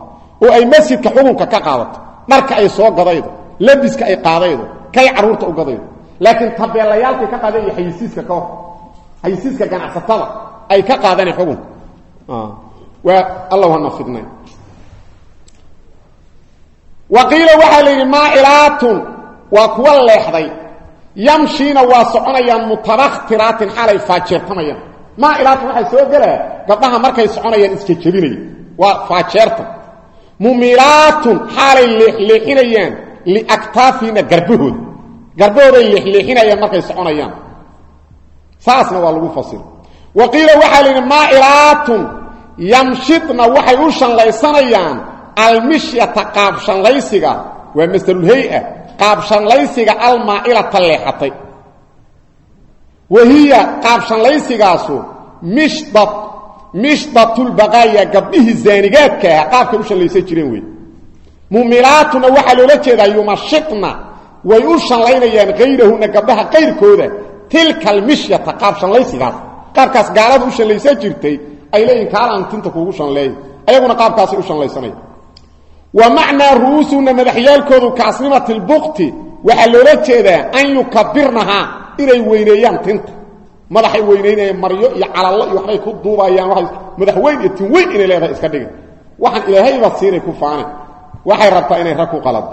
[SPEAKER 1] oo ay masjidka xukunka ka qaadato dharka ay soo gadaydo labiska ay qaadaydo kay carruurta u gadaydo. Laakiin tabeelayaalkay ka qaadeen iyo ka hor xayisiiska ganacsatada ay ka qaadeen xukunka waa allah hana fidnay wa qiila waxaa la yidhi maacilaatun waa kuwa leexday. Yamshiina waa soconayaan mutabaktiraatin xaalay faajeertamayaan. Maacilaatun waxaa soo gelaa gabdhaha markay soconayaan isjejebinaya waa faajeerta. Mumilaatun xaalay leexleexinayaan liaktaafiina garbahooda. Garbahooday leexleexinayaan markay soconayaan. Saasna waa lagu fasira wa qiila waxaa la yamshidna waxay u shanlaysanayaan almishyata qaabshanlaysiga waa masdarulhay-a qaabshanlaysiga almaa'ilata leexatay wa hiya qaabshanlaysigaasu mishdad mishdatulbaqaaya gabdhihii zaanigaadka ah qaabkay u shanlaysan jireen wey mumilaatuna waxaa loola jeedaa yumashidna way u shanlaynayaan kayrahuna gabdhaha qayrkooda tilka almishyata qaabshanlaysigaas qaabkaas gaalada u shanlaysan jirtay ay leeyihiin kaalaan tinta kuugu shanleeya ayaguna qaabkaasay u shanlaysanaya wa macnaa ru'uusuhuna madaxyaalkoodu kaasnimati lbukti waxaa loola jeedaa an yukabirnahaa inay weyneeyaan tinta. Madaxay weynaynayaan maryo iyo calallo iyo waxbay ku duubayaan waay madaxweyn iyo tin weyn inay leedahay iska dhigin. Waxaan ilaahayba siinay ku faanay waxay rabtaa inay rag ku qalado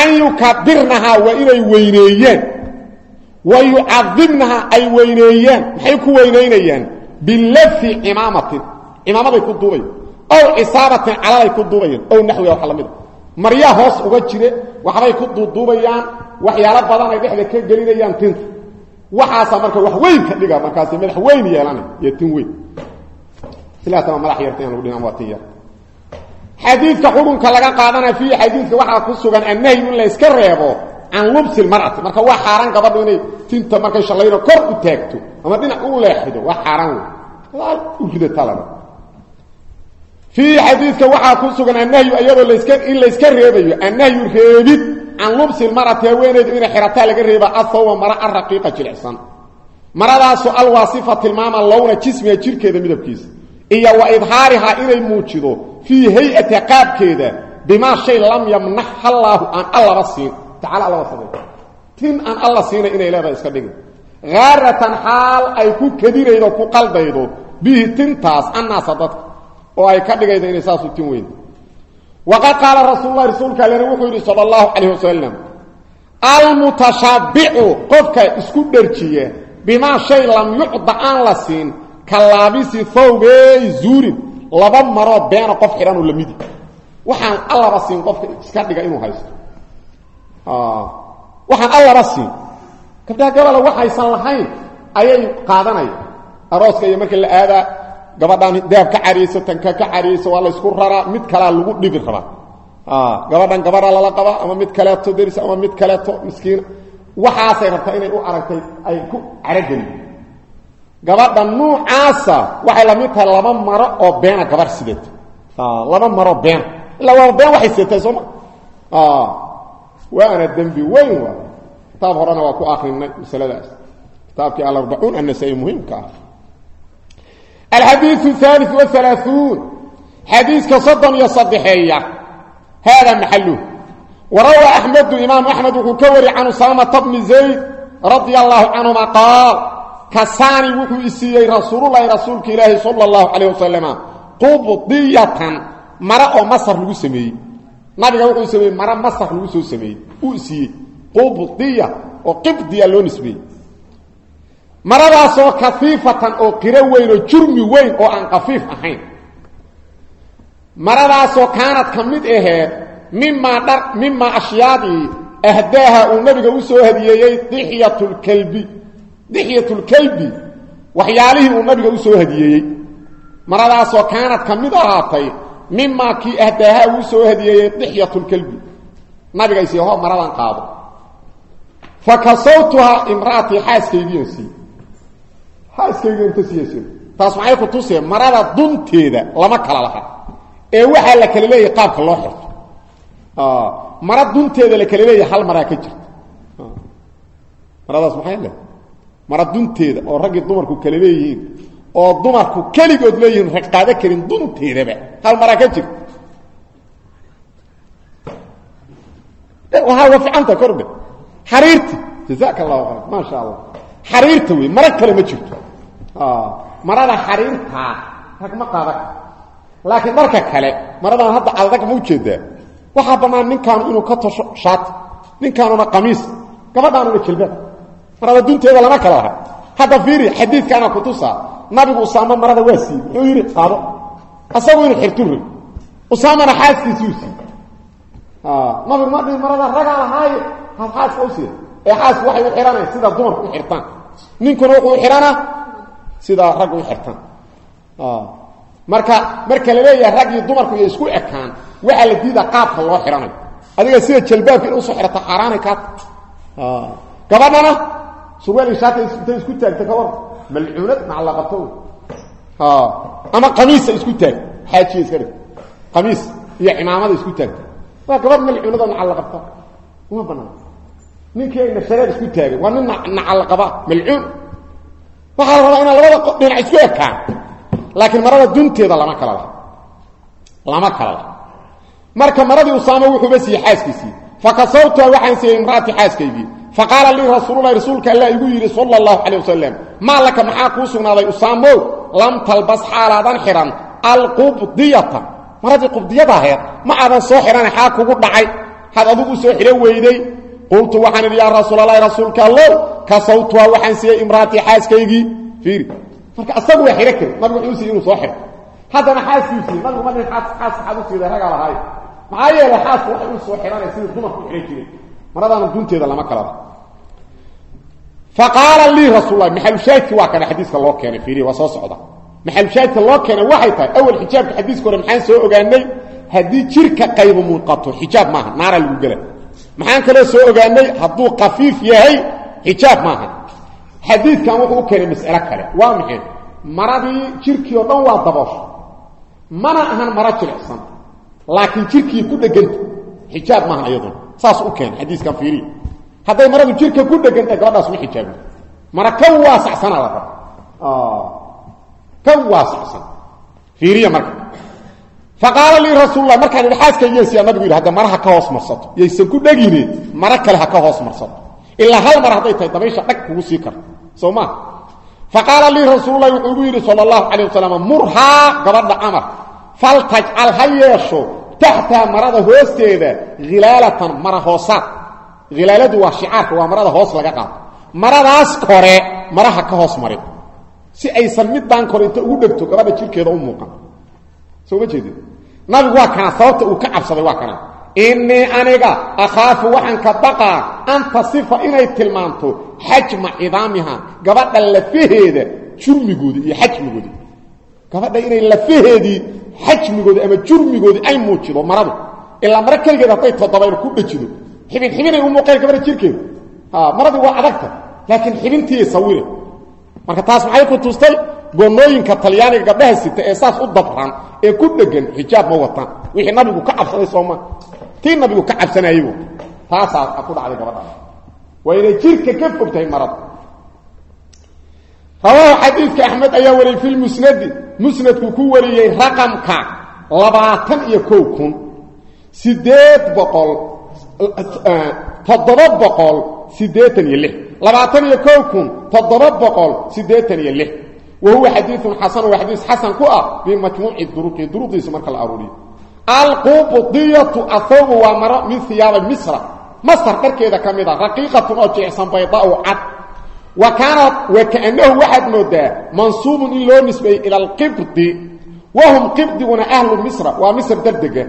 [SPEAKER 1] an yukabirnahaa waa inay weyneeyaan. Wa yucadibnahaa ay weyneeyaan. Maxay ku weynaynayaan bilafi cimaamatin cimaamaday ku duubayan ow cisaabatin calalay ku duubayaan ow naxwiga wax lamida maryaa hoos uga jire waxbay ku duuduubayaan waxyaalo badan ay dhexda ka gelinayaan tinta waxaasaa marka wax weyn ka dhiga markaas madax weyn yeelanay iyo tin weyn sidaasama madax yarta in lagu dhigan waa tin yar xadiidka xukunka laga qaadana fiihi xadiidka waxaa ku sugan annahyu in la yska reebo can lubsi lmar'ati marka waa xaaraan gabadhu inay tinta markay shallayno kor u taagto ama dhinac u leexido waa xaaraan fiihi xadiidka waxaa ku sugan annahyu iyadoo laska in layska reebayo annahyu reebid can lubsi lmar'ati haweeneydu inay xirataa laga reeba athawba mara araqiiqa jilicsan. Maradaasu alwaasifa tilmaama lowna jismiga jirkeeda midabkiisa iyo wa idhaarihaa inay muujido fii hay'ati qaabkeeda bimaa shay lam yamnaxha allaahu aan allaba siin tacala allaba samay tin aan alla siinay inay leedahay iska dhigin haaratan xaal ay ku kadinaydo ku qaldaydo. Bihi tintaas annaasa dadka. Oo ay ka dhigaydo inay saasu tin weyn. Waqad qaala rasuululahi rasuulka allena wuxuu yidhi sala allahu calayh wasalam almutashabbicu qofka isku dherjiya bimaa shay lam yucda aan la siin ka laabisi thawbey zuurin laba maroo beena qof xidhanoo lamidi waxaan allaba siin qofka iska dhiga inuu waxaan allaba siin. Gabdhaha gabala waxaysan lahayn ayay qaadanaya. Arooska iyo markii la aadaa gabadhaan daab ka cariyeyso tanka ka cariyeyso waa laysku raraa mid kalea lagu dhibi rabaa. Gabadhan gabadha lala qaba ama mid kaleeto deris ama mid kaleeto miskiina waxaasay rabtaa inay u aragtay ay ku carageli gabadha nuucaasa waxay la mid tahay laba maro oo beena gabar sideeto laba maroo beena. Ilaa waa been waxay sidatay sooma waana dembi weyn waa kitaab horena waa ku akrinay masaladaas. Kitaabkii alarbacuun annasa-i muhiimka ah. Alxadiiu haali waalaauun xadiiska soddon iyo saddexeeya. Hada maxaluh warawa axmedu imaam axmed wuxuu ka wari can usaamata bni zayd radia allahu canhuma qaal kasaani wuxuu isiiyey rasuululahi rasuulka ilaahi sala allahu calayh wasalama qubdiyatan mare oo masar lagu sameeyey nabiga wuxuu sameeyey mare masar lagu soo sameeyey uu isiiyey qubdiya oo qibdiya loo nisbeeyey. Maradaasoo kafiifatan oo qiro weyn oo jurmi weyn oo aan kafiif ahayn. Maradaasoo kaanad ka mid aheed mimaa dha mimaa ashyaadii ahdaaha uu nabiga u soo hadiyeeyey dixyatulkalbi dixyatulkalbi waxyaalihii uu nabiga u soo hadiyeeyey maradaasoo kaanad ka mid ahaatay mimaa kii ahdaaha uu soo hadiyeeyey dixyatulkalbi nabiga isii ho maradan qaado. Fa kasawtuhaa imra'atii xaaskaygiian sii. Xaaskaygi inta siiyaysi taas maxay ku tusee marada dunteeda lama kala laha. Ee waxaa la kala leeyahay qaabka loo xirto. Mara dunteeda la kala leeyahay hal maraa ka jirta. Maradaas maxay le mara oo raggii dumarku kala oo dumarku keligood leeyihiin rag qaado karin dunteedaba hal maraa ka jirta waa ficanta kordhe xariirta jazaaka allahu khayr maa sha allah xariirta wey mara kale ma jirto. Marada xariirtaa rag ma qaada. Laakiin dharka kale maradan hadda adag ma u jeedaa waxaa bannaan ninkaanu inuu ka tosho shaati ninkaanuna qamiis gabadhaanuna jilbaab. Marada dunteeda lama kala laha hadda fiiri xadiidkaana kutusaa nabigu usaamo marada waa siiyey. Wuxuu yidhi qaado asagu inuu xirtu rig usaamana xaaskiisuu siiyey. Nabigu ma dhihi marada ragaa lahaaye had xaaska u siiya ee xaasku waxay u xidhanay sida dumarku u xirtaan. Ninkuna wuxuu u xidhanaa sida raggu u xirtaan. Marka marka la leeyahay rag iyo dumarku iyo isku ekaan waxaa la diida qaabka loo xidhanayo adiga sida jalbaabka in u soo xidhata xaaraanay kaata gabadhana surwaal shaata intay isku taagta ka war. Malcuunad macallaqato. Ama qamiisa isku taag. Xaajiya iska dhig. Qamiis iyo cimaamada isku taagta waa gabadh malcuunada nacallaqabta uma banaan. Ninkii ay nashareed isku taagay waa nin nacallaqaba malcuun. Waxaa la rabaa inaa labada dhinac isku ekaan laakiin marada dunteeda lama kala laha lama kala laha marka maradii usaamo wuxuuba siiyey xaaskiisii. Fakasawtuha waxaan siiyey imraati xaaskaygii faqaala lii rasuululahi rasuulka alla igu yidhi sala allahu calay wasalam maa laka maxaa kuu sugnaaday usaamow lam talbas xaalaadan xidhan alqubdiyata. Maradii qubdiyada ahayd? Ma aadan soo xidhana xaa kugu dhacay. Had adugu soo xidho weyday qultu waxaan idhi yaa rasuulalahi rasuulka allow kasawtuha waxaan siiyey imraatii xaaskaygii. Fiiri. Marka asagu waa xidho kari nabigu wuxuu siiyey inuu soo xidho haddana xaaskuu siiyey nabigu ma dhihin xaas xaas maxaad u siiday ragaa lahaay maxaa yeelay xaasku waxay u soo xidhanay sidii dumarku xidhan jiray maradaana dunteeda lama kala. laha faqaala lii rasuullahi maxalushaahidki waa kana xadiiska loo keenay fiiri waa soo socda maxalushaahidka loo keenay waxay tahay awal xijaabka xadiiska hore maxaan soo ogaanay haddii jirka qaybu muuqato xijaab maaha naara lagu gela maxaan kaloo soo ogaanay hadduu kafiif yahay xijaab maaha xadiidkan wuxuu u keenay mas'alo kale waa maxay maradii jirkii oo dhan waa daboosho mana ahan maro jilicsan laakiin jirkii ku dheganta xijaab maahan iyaduna saas u keenay xadiiskan fiiriya hadday maradu jirka ku dheganta gabadhaas ma xijaabin. Mara ka waasacsana la raba. Ka waasacsan fiiriya marka. Faqaala lii rasuullah markaan idhi xaaskaygeesiyaa nabigu yidhi hadda mara ha ka hoos marsato. Yaysan ku dhegine maro kale ha ka hoos marsato. Ilaa hal mar hadday tahay dabaysha dhag kugu sii karto soo maa faqaala lii rasuululahi wuxuu igu yidhi sala allahu calay wasalam murhaa gabadha amar. Faltajcal ha yeesho taxtaa marada hoosteeda hilaalatan mara hoosaad hilaaladu waa shicaarka waa marada hoos laga qaado maradaas kore maraha ka hoos marin. Si aysan midbaan kore inta ugu dhegto gabadha jirkeeda u muuqan. Soo ma jeedin? Nabigu waa kana sababta uu ka cabsaday waa kana innii aniga akhaafu waxaan ka baqaa an tasifa inay tilmaanto xajma cidaamiha gabadha lafaheeda jurmigooda iyo xajmigooda gabadha inay lafaheedii xajmigooda ama jurmigooda ay muujido maradu. Ilaa maro keligeed hadday toddobayna ku dhajido xibin xibinay u muuqeen gabadha jirkeeda maradii waa adagta laakiin xibintiiay sawire marka taas maxay ku tustay goonooyinka talyaaniga gabdhaha sita ee saas u dabran ee ku dhegan xijaab ma wataan. Wixii nabigu ka cabsaday sooma tii nabigu ka cabsanayey taasaa ku dhacday gabadha. Waa inay jirka ka fog tahay marada rawaahu xadiidka axmed ayaa wariyey fi lmusnadi musnadku ku wariyey raqamka labaatan iyo kow toddoba boqol siddeetan iyo lix. labaatan iyo kow kun toddoba boqol siddeetan iyo lix. Wa huwa xadiiun xasan waa xadiis xasan ku ah bimajmuuci duruqi duruqdiisa marka la aruuriyo. Alqubdiyatu athawbu waa maro min hiyaaba misra masar dharkeeda ka mid a raqiiqatun oo jeecsan baydaau cad. Wa kaanat wa kaanahu waxaad moodaa mansuubun in loo nisbeeyey ila alqibdi. Wahum qibdiguna ahlu misra waa misr dardega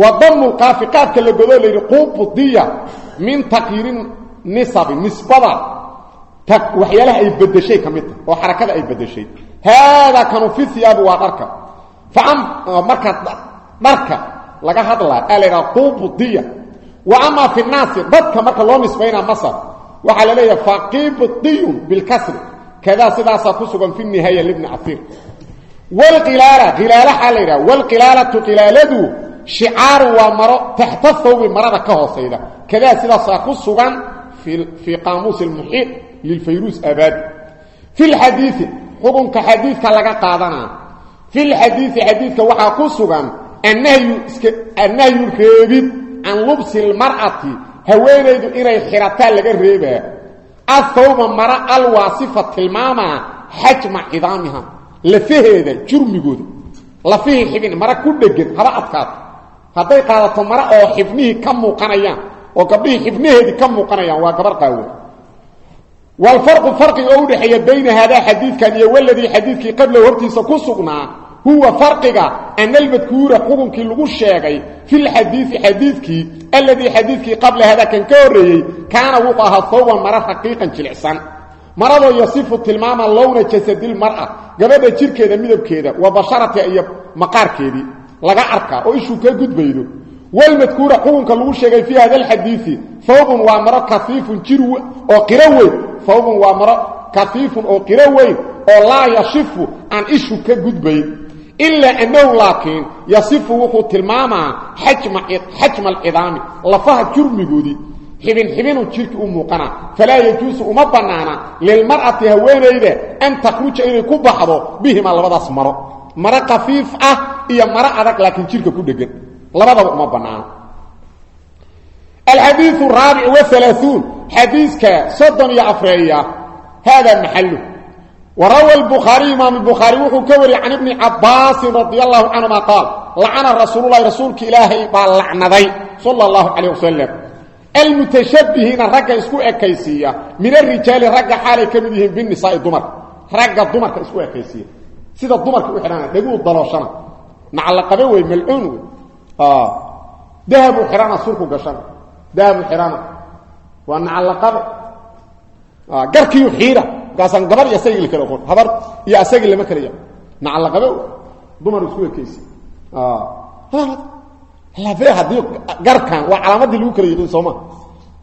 [SPEAKER 1] wa damu lqaafi qaafka la godoo layidhi qubdiya min taqyiirin nisabi nisbada waxyaalaha ay bedeshay ka mid tahay oo xarakada ay bedeshay haadaa kanu fi hiyaabi waa dharka. Marka dharka laga hadlaa aa la ydhaha qubdiya wa amaa fi naasi dadka marka loo nisbaynaa masar waxaa la leeyahay faqibdiyun bilkasri kadaa sidaasaa ku sugan fi nihaaya libni casiir wlqilaala khilaalaxaa la yidhaha wlqilaalatu qilaaladu shicaaru waa maro taxta thawbi marada ka hoosayda. Kadaa sidaasaa ku sugan fii qaamuus lmuxiiط lilfayruus abaadi fi lxadiii xukunka xadiidka laga qaadanaa. Fil xadiidi xadiidka waxaa ku sugan annahyu reebid can lubsi lmar'ati haweenaydu inay xirataa laga reebaa. Athawba mara alwaasifa tilmaamaa xajma cidaamiha lafaheeda jurmigooda. Lafihii xibin mara ku dhegan haba adkaato hadday qaadato mara oo xibnihii ka muuqanayaan oo gabdhihii xibnaheedii ka muuqanayaan waa gabar qaawan walfarqu farqiga oo udhexeeya bayna haadaa xadiidkan iyo waladii xadiidkii qablahu hortiisa ku sugnaa huwa farqiga ana almadkuura xukunkii lagu sheegay fi lxadiidi xadiidkii alladii xadiidkii qabla hada kan ka horreeyey kaana wuxuu ahaa hawban mara raqiiqan jilicsan. Maradoo yasifu tilmaama lowna jasadilmar'a gabadha jirkeeda midabkeeda wa basharatiha iyo maqaarkeedii laga arkaa oo ishuu ka gudbaydo. Walmadkuura xukunka lagu sheegay fii hada alxadiidi hawbun waa maro kaiifun jir oo qiro weyn. Hawbun waa maro kaiifun oo qiro oo laa yashifu aan ishu ka gudbayn. Ilaa annahu laakiin yasifu wuxuu tilmaamaa xajma alcidaami lafaha jurmigoodii xibin xibinu jirki u muuqana. Falaa yajuusu uma bannaana lilmar'ati haweenayda an takhruja inay ku baxdo bihima labadaas maro. Maro kafiif ah iyo maro adag laakiin jidhka ku dhegan labadaba uma banaano alxadiiu raabic waalaauun xadiiska soddon iyo afreeya haadaa maxalu warawa lbukhaariy imaam lbukhaari wuxuu ka wariyey can ibni cabbaasin radi allahu canhuma qaal lacana rasuululahi rasuulka ilaahay baa lacnaday sala allahu calayh wasalam almutashabbihiina ragga isku ekaysiiya min arijaali ragga xaalay ka mid yihiin binisaai dumarka ragga dumarka isku ekaysiiya. Sida dumarka u naclaqabe wey malcuun wey dahabu xidhana surku gashana dahabu xidhana waa naclaqabe garkiiu xiira. Markaasaan gabar iyo asagii la kala oqon. Habar iyo asagii lama kala yaqo naclaqabe dumar isku ekaysi. Lafe haddii garkan waa calaamadii lagu kala yiqiin sooma.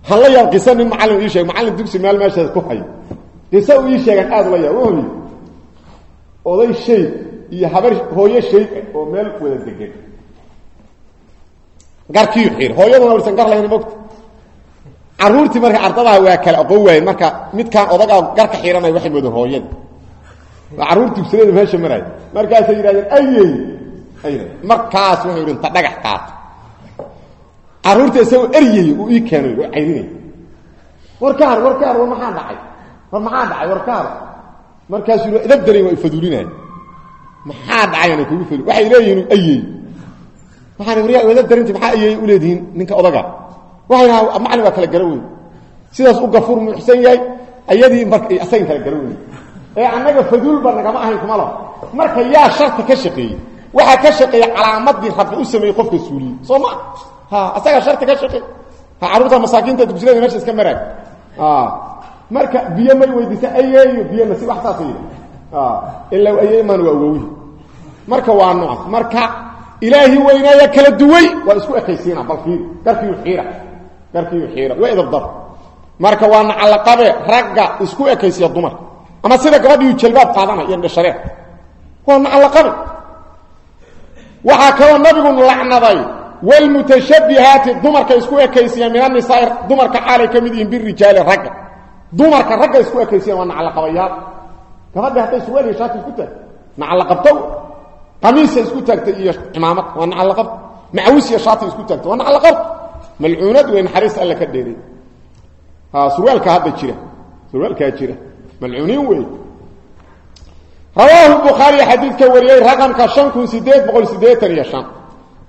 [SPEAKER 1] Han la yaab qisa nin macallin ii sheeg macallin dugsi meel meeshaas ku haya qisa u ii sheegaan aad la yaab oday shay iyo habar hooyo shay oo meel wada degan garkiiu xiir. Hooyaduna waysan gar lahayn mogta caruurtii marka ardadaha waa kala aqoon marka midkaan odagaa garka xiiranay waxay moodeen hooyada waa dugsileeda meesha maraaya markaasay yidhahdeen ayey. Ay markaas wuxuu yidhi dhagax qaato carruurta isagoo eryay uu ii keenay oo cayrinay warkaar warkaar war maxaa dhacay? War maxaa dhacay? Warkaar markaasuu yidhi idab daray waa ifaduulinaya maxaa dhacayana kugu fali waxay leeyihiin ayey waxaan waryaa idab darinti maxaa ayey u leedihiin ninka odaga? Waxayna macalin waa kala gara weyn sidaas u gafuur muuxsan yahay ayadii marka asagan kala gara weyn ee annaga faduulba nagama ahayn kuma laho marka yaa sharta ka shaqeeyey waxaa ka shaqeeya calaamadii rabbi u sameeyey qofka suuliyey soo ma? Ha asagaa sharta ka shaqeey ha carruurta masaakiinta dugsilada meesha iska maraay marka biyo may weydiisa ayeeyo biyo nasi wax saasa yidhi ilaa ayeemaan waa awowihi marka waa nooc marka ilaahi weynaaya kala duway waa isku ekaysiina bal fiir garkiiu xiira. Garkiiu xiira. Waa idabdar marka waa nacalaqabe ragga isku ekaysiya dumarka ama sida gabadhiiu jalbaab qaadanay iyo dhashareer waa nacalaqabe. Waxaa kaloo nabigu lacnaday walmutashabihaati dumarka isku ekaysiya min anisaai dumarka xaalay ka mid yihiin birijaali ragga. Dumarka ragga isku ekaysiya waa nacalaqabayaal gabadha hadday surwaal iyo shaati isku taagto nacalaqabto qamiisa isku taagtay iyo cimaamad waa nacalaqab macawis iyo shaati isku taagtay. Waa nacalaqab malcuunad wey naxariis alla ka dheeray. Surwaalka hadda jira. Surwaalkaa jira. Malcuuniin wey rawaahu bukhaariy xadiidka wariyey raqamka shan kun sideed boqol sideetan iyo shan.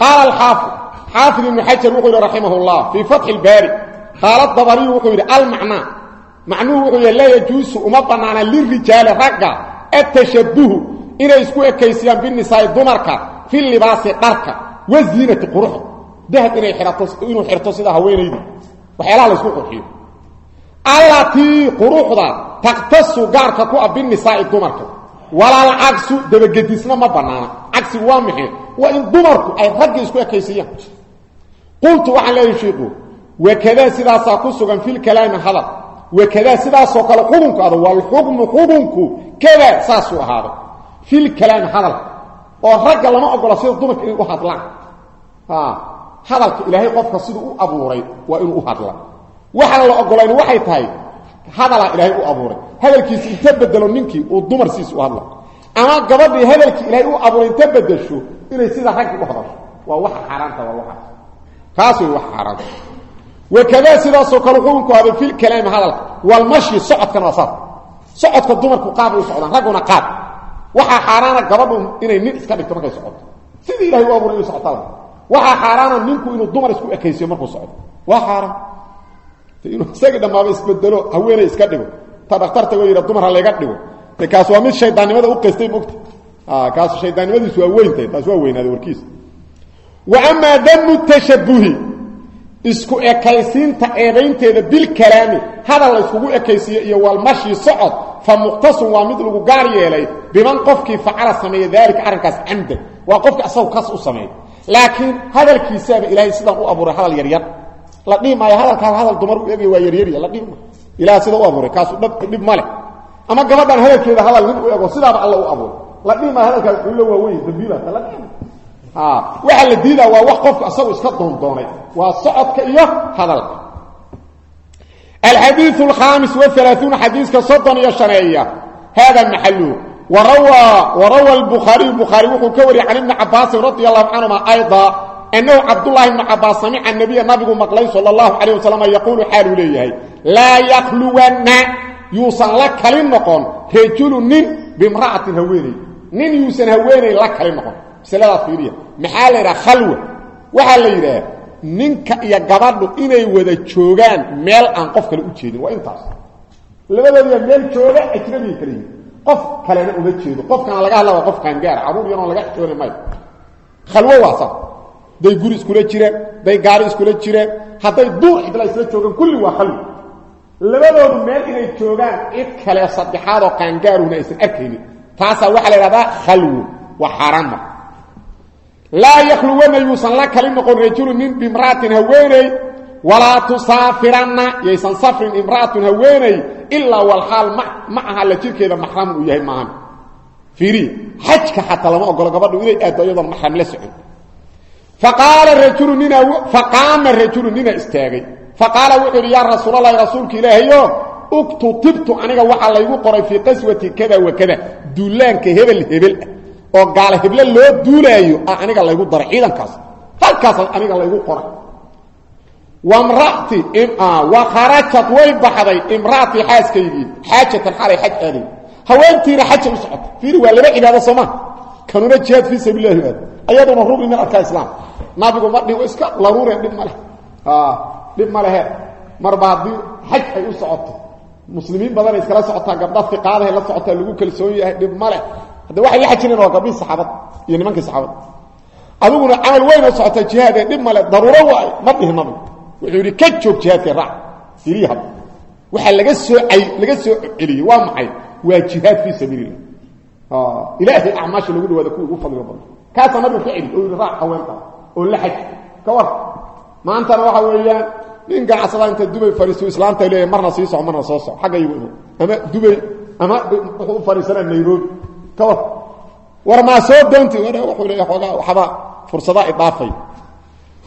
[SPEAKER 1] Qaala alxaafid xaafid ibnu xajar wuxuu yidhi raximah llah fii fatxi lbaari qaala dabariyu wuxuu yidhi almacnaa macnuhu wuxuu yidhi laa yajuusu uma bannaana lirijaali ragga atashabuhu inay isku ekaysiyaan binisaai dumarka fi libaasi dharka waziinati quruxda. Dahab inay irato inuu xirto sida haweenaydii waxyaalaha la isku qurxiyo. Allatii quruxda takhtasu gaarka ku ah binisaai dumarka. Walaal cagsu dabagedisna ma banaana cagsigu waa maxay? Waa in dumarku ay ragga isku ekaysiyaan qultu waxaan leeyahay shiiku wakadaa sidaasaa ku wakadaa sidaasoo kale xukunku ada walxukmu xukunku kadaa saasuu ahaaday filkalaami hadalka oo ragga lama ogola sida dumarka inay u hadlaan hadalka ilaahay qofka siduu u abuuray waa inuu u hadla waxaan la ogolayn waxay tahay hadalaa ilaahay u abuuray hadalkiisi inta bedelo ninkii uu dumar siis u hadla ama gabadhii hadalkii ilaahay u abuuray inta bedesho inay sida raggi u hadasho waa waxa wakadaa sidaasoo kale xukunku haday fil kalaami hadalka walmashi socodkana waa saas socodka dumarku qaab u socdaan ragguna qaab. Waxaa xaaraana gabadhu inay nin iska dhigto markay socoto sidii ilahay u abuuray inuu socota waxaa xaaraana ninku inuu dumar isku ekaysiyo markuu socdo. Waa xaaraan. Inuu isagii dhammaaba isbedelo haweeney iska dhigo. Ta dhakhtartagoo yidha dumar ha layga dhigo. De kaas waa mid shaydaannimada u qaystay mogta kaas shaydaannimadiisu waa weyntahay taas waa weynaaday warkiisa isku ekaysiinta eedaynteeda bilkalaami hadal la yskugu ekaysiiyo iyo walmashi socod fa muqtasun waa mid lagu gaar yeelay biman qofkii facala sameeya daalika arrinkaas camdan. Waa qofkii asagu kas u sameeya laakiin hadalkiisaaba ilaahay sidaan u abuuray hadal yaryar la dhihi maayo hadalkaas hadal dumar u egay waa yaryarya la dhihi maayo. Ilaah sida u abuuray kaasu dhib ma ama gabadhan hadalkeeda hadal nin u sidaaba alla u abuuray. La dhihi maayo hadalkaas xulo waaweyn dambiilaata la dhihi waxa la diidaa waa wax qofku asagu iska doondoonay waa socodka iyo hadalka الحديث الخامس والثلاثون حديث كصدن يشنية هذا محله وروى وروى البخاري البخاري وهو كوري عن ابن عباس رضي الله عنهما أيضا أنه عبد الله بن عباس سمع النبي النبي مقلي صلى الله عليه وسلم يقول حال ليه لا يخلون يوصل لك لنقون رجل نين بامرأة هويني نين يوسن هويني masladaas fiiriya maxaa la yidhaha khalwa? Waxaa la yidhaha ninka iyo gabadhu inay wada joogaan meel aan qof kale u jeedin. Waa intaas. Labadoodiba meel jooga ajnabiga kale yihiin qof kalena uma jeedo. Qofkana laga hadla waa qof qaangaara ah. carruur yanoo laga xishoona mayo khalwo waasa day guri iskula jireen day gaari iskula jireen hadday duur cidla isla joogaan kulli waa khalwo labadoodu meel inay joogaan cid kale saddexaadoo qaangaaruna aysan arkaynin taasaa waxaa la idhahdaa khalwo waa xaaraan mar لا yakhluwana yuusan la kali noqon rajulu nin bimra'atin haweeney walaa tusaafiranna yaysan safrin imra'atun haweeney ilaa walxaal ma aha la jirkeeda maxramun uu yahay maahan. Fiiriya xajka xataa lama ogolo gabadhu inay aaddo iyadoon maxram la socon faqaala rajulu ninaa faqaama rajulu ninaa istaagay. Faqaala wuxuu yidhi yaa rasuulalahi rasuulka ilaahayo uktutibtu aniga waxaa laygu qoray fii qaswati kada wa kada duulaanka hebel hebel ah oo gaal hible loo duulaayo aniga laygu daray ciidankaas. Halkaas aniga laygu qoray. Wamraati wa kharajat way baxday imraati xaaskaygii. Xaajatan xalay xaj aaday haweentiina xaja u socota. Fiiri waa laba cibaado soma kanuna jihaad fii sabiilillahi aad ayaduna rugni min arkaa islaam. Nabigu ma dhigo iska laruureen dhib ma leh. Dhib ma lehe marba haddii xaj ay u socoto. Muslimiin badanay iskala socotaa gabdha fiqaadahay la socotaa lagu kalsoon yahay dhib ma leh hadda waxay la xajineen waa gabdhii saxaabad iyo nimankii saxaabad. Adiguna camal weyn oo socota jihaadee dhib male daruuro waay ma dhihi nabigu wuxuu yidhi ka joog jihaadkee raac iliya hadda. Waxaa laga soo laga soo celiyey waa maxay? Waa jihaad fii sabiilillah ilaahay acmaasha lagu dhawaada kuwa ugu fadliga badan kaasaa nabigu ka celi oo yidhi raac haweenka oo la xaj. Ka war maantana waxa weeyaan nin ganacsada inta dubay fariisto islaanta leeyahay marna sii soco marna soo soco xagga imo ama dubay ama wuxuu u fariisanaa nairobi war maa soo xoogaa waxba fursadaa idaafay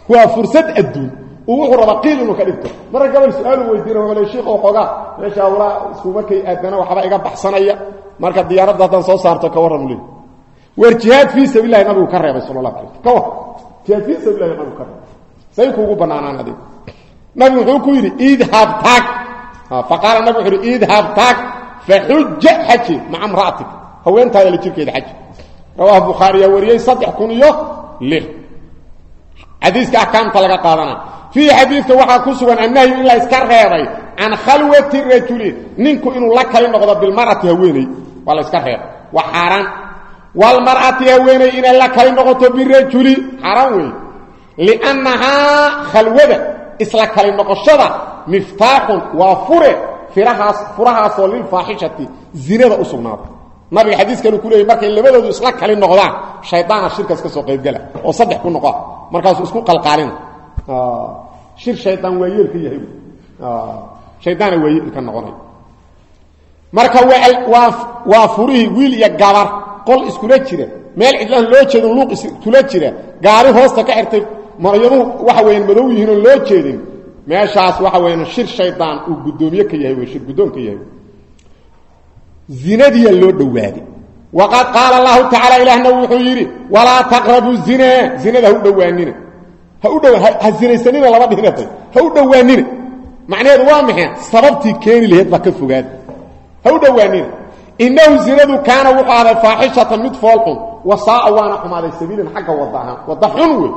[SPEAKER 1] waa fursad adduun. Uu wuxuu rabaa qiil inuu ka dhigto. Marka gabal su'aal uu weydiina leeyahay sheekh xoogaa meesha walaa isku markay aadana waxba iga baxsanaya. Marka diyaaradda haddaan soo saarto ka warran uu leeyahay. War jihaad fii sabiilillahi nabigu ka reebay sala allahu alayh ka war jihaad fii sabiilillahi nabigu ka reebay. Say kuugu banaanaan adigu nabigu wuxuu ku yidhi idhab taag faqaala nabigu wuxuu yidhi idhab taag faxuja xaji maca imra'atik haweentaada la jirkeeda xaj. Rawaahu bukhaariya wariyey saddex kun iyo lix. Xadiiska axkaamta laga qaadana fiihi xadiidka waxaa ku sugan annahyu in la iska reebay can khalwati rajuli ninku inuu la kali noqdo bilmar'ati haweeney. Waa la iska reebay. Waa xaaraan. Walmar'ati haweeney inay la kali noqoto birajuli xaaraan weeye. Liannahaa khalwada isla kali noqoshada miftaaxun waa fure firahaas furahaasoo lilfaaxishati zinada u sugnaada nabiga xadiiskanu ku leeyay markay labadoodu isla kali noqdaan shaydaana shirkaas ka soo qaybgala oo saddex ku noqo. Markaasuu isku qalqaalina shir shaydaan waa yeel ka yahay. Shaydaana waa yeel ka noqonay. Marka waa waa furihii wiil iyo gabar qol iskula jira meel cidlaan loo jeedin luuq iskula jira gaari hoosta ka xirtay maryaduhu waxa weeyaan madow yihiin oo loo jeedin meeshaas waxa weeyaan shir shaydaan uu guddoomiye ka yahay shir guddoon ka yahay zinadiya loo dhowaaday waqad qaala allahu tacaala ilaahna wuxuu yidhi walaa taqrabu zina. Zinada u dhowaanina ha u dhow ha zinaysanina laba dhihinatay ha u dhowaanina macnaheedu waa maxay? Sababtii keeni laheyd baa ka fogaada. Ha u dhowaanina innahu zinadu kaana wuxuu ahday faaxishatan mid foolxun wasaa'a waana xumaaday sabiilan xagga wada ahaan wadda xun wey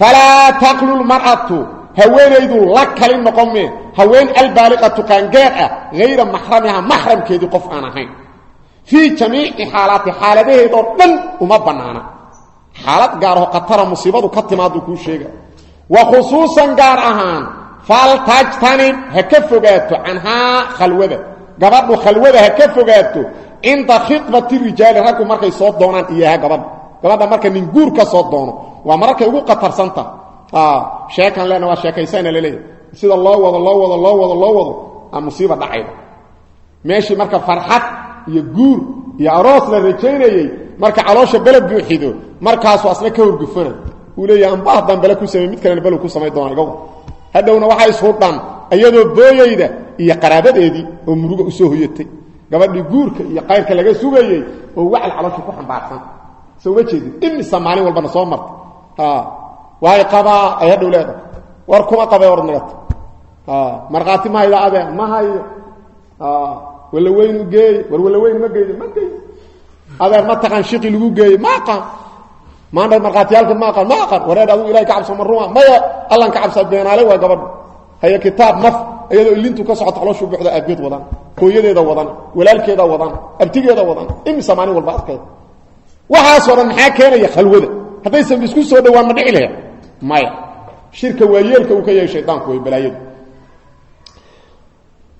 [SPEAKER 1] falaa taqlu lmar'atu haweenaydu la kali noqon mee haween albaaliqatu qaangaar ah hayra maxramiha maxramkeedii qof aan ahayn. Fii jamiici xaalaati xaaladaheedoo dhan uma bannaana. Xaalad gaaraho khatara musiibadu ka timaaduu kuu sheega. Wa khusuusan gaar ahaan faltajtanib ha ka fogaato canhaa khalwada. Gabadhu khalwada ha ka fogaato cinda khidbati rijaali raggu markay soo doonaan iyaha gabadha gabadha marka nin guur ka soo doono waa mararkay ugu khatarsantaha sheekan lena waa sheekaysana laleeyahy sida loo wado loo wado loo wado loo wado aa musiiba dhacayda meeshii marka farxad iyo guur iyo aroos la rajaynayey marka caloosha bele buuxido markaasuu asna ka horgufana uu leeyahay amba haddaan bele ku samey mid kalena belu ku samay doona iga hadhowna waxay ishudhan iyadoo booyeyda iyo qaraabadeedii oo muruga u soo hoyatay gabadhii guurka iyo qayrka laga sugayey oo wacal caloosha ku xambaarsan soo ma jeedin imisa maalin walbana soo marta waay qabaa ay hadhow leedahay. War kuma qabay or nagata markhaati ma hayda adee ma hayo walla weynu geey war walla weyn ma geeyo ma geey. Adeer ma taqaan shiqi lagu geeyo ma aqaan. Maanta markhaatiyaalka ma aqaan ma aqaan. Wareer adigu ilahay ka cabso ma ruma maya allan ka cabsaa beenaale waa gabadha haya kitaab naf iyadoo ilintu ka socoto calooshu buuxda aabeed wadan. Hooyadeeda wadan walaalkeeda wadan abtigeeda wadan imisa maalin walba adkeeda. Waxaasoo dhan maxaa keenaya khalwada? Haddaysan isku soo dhowaan ma dhici lahe maya. Shirka waa yeelka uu ka yahay shaydaanku way balaayadu.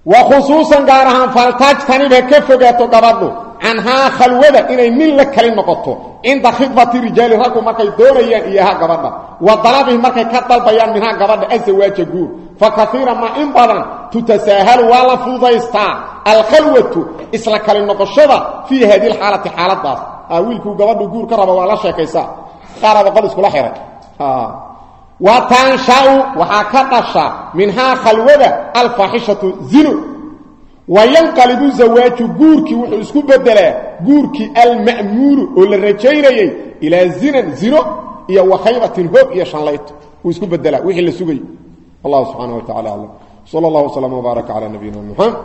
[SPEAKER 1] Wa khusuusan gaar ahaan faltajtanib ha ka fogaato gabadhu canhaa khalwada inay nin la kali noqoto. Cinda khidbati rijaali raggu markay doonayaan iyaha gabadha. Wa dalabihi markay ka dalbayaan minhaa gabadha azawaaja guur. Fa kaiira ma in badan tutasaahalu waa la fududaystaa alkhalwatu isla kali noqoshada fii haadi lxaalati xaaladaas wiilkuu gabadhu guur ka raba waa la sheekaysaa. Qaaraba qol iskula xihay wa tanshau waxaa ka dhasha minhaa khalwada alfaaxishatu zino wa yanqalibu zawaaju guurkii wuxuu isku bedelaa guurkii alma'muulu oo la rajaynayey ilaa zinan zino iyo wakhaybatin hoog iyo shanlayto uu isku bedelaa wixii la sugayy wallahu subxaana wa tacala aclam sala allah wslam wbaaraka cala nabiyina muxamed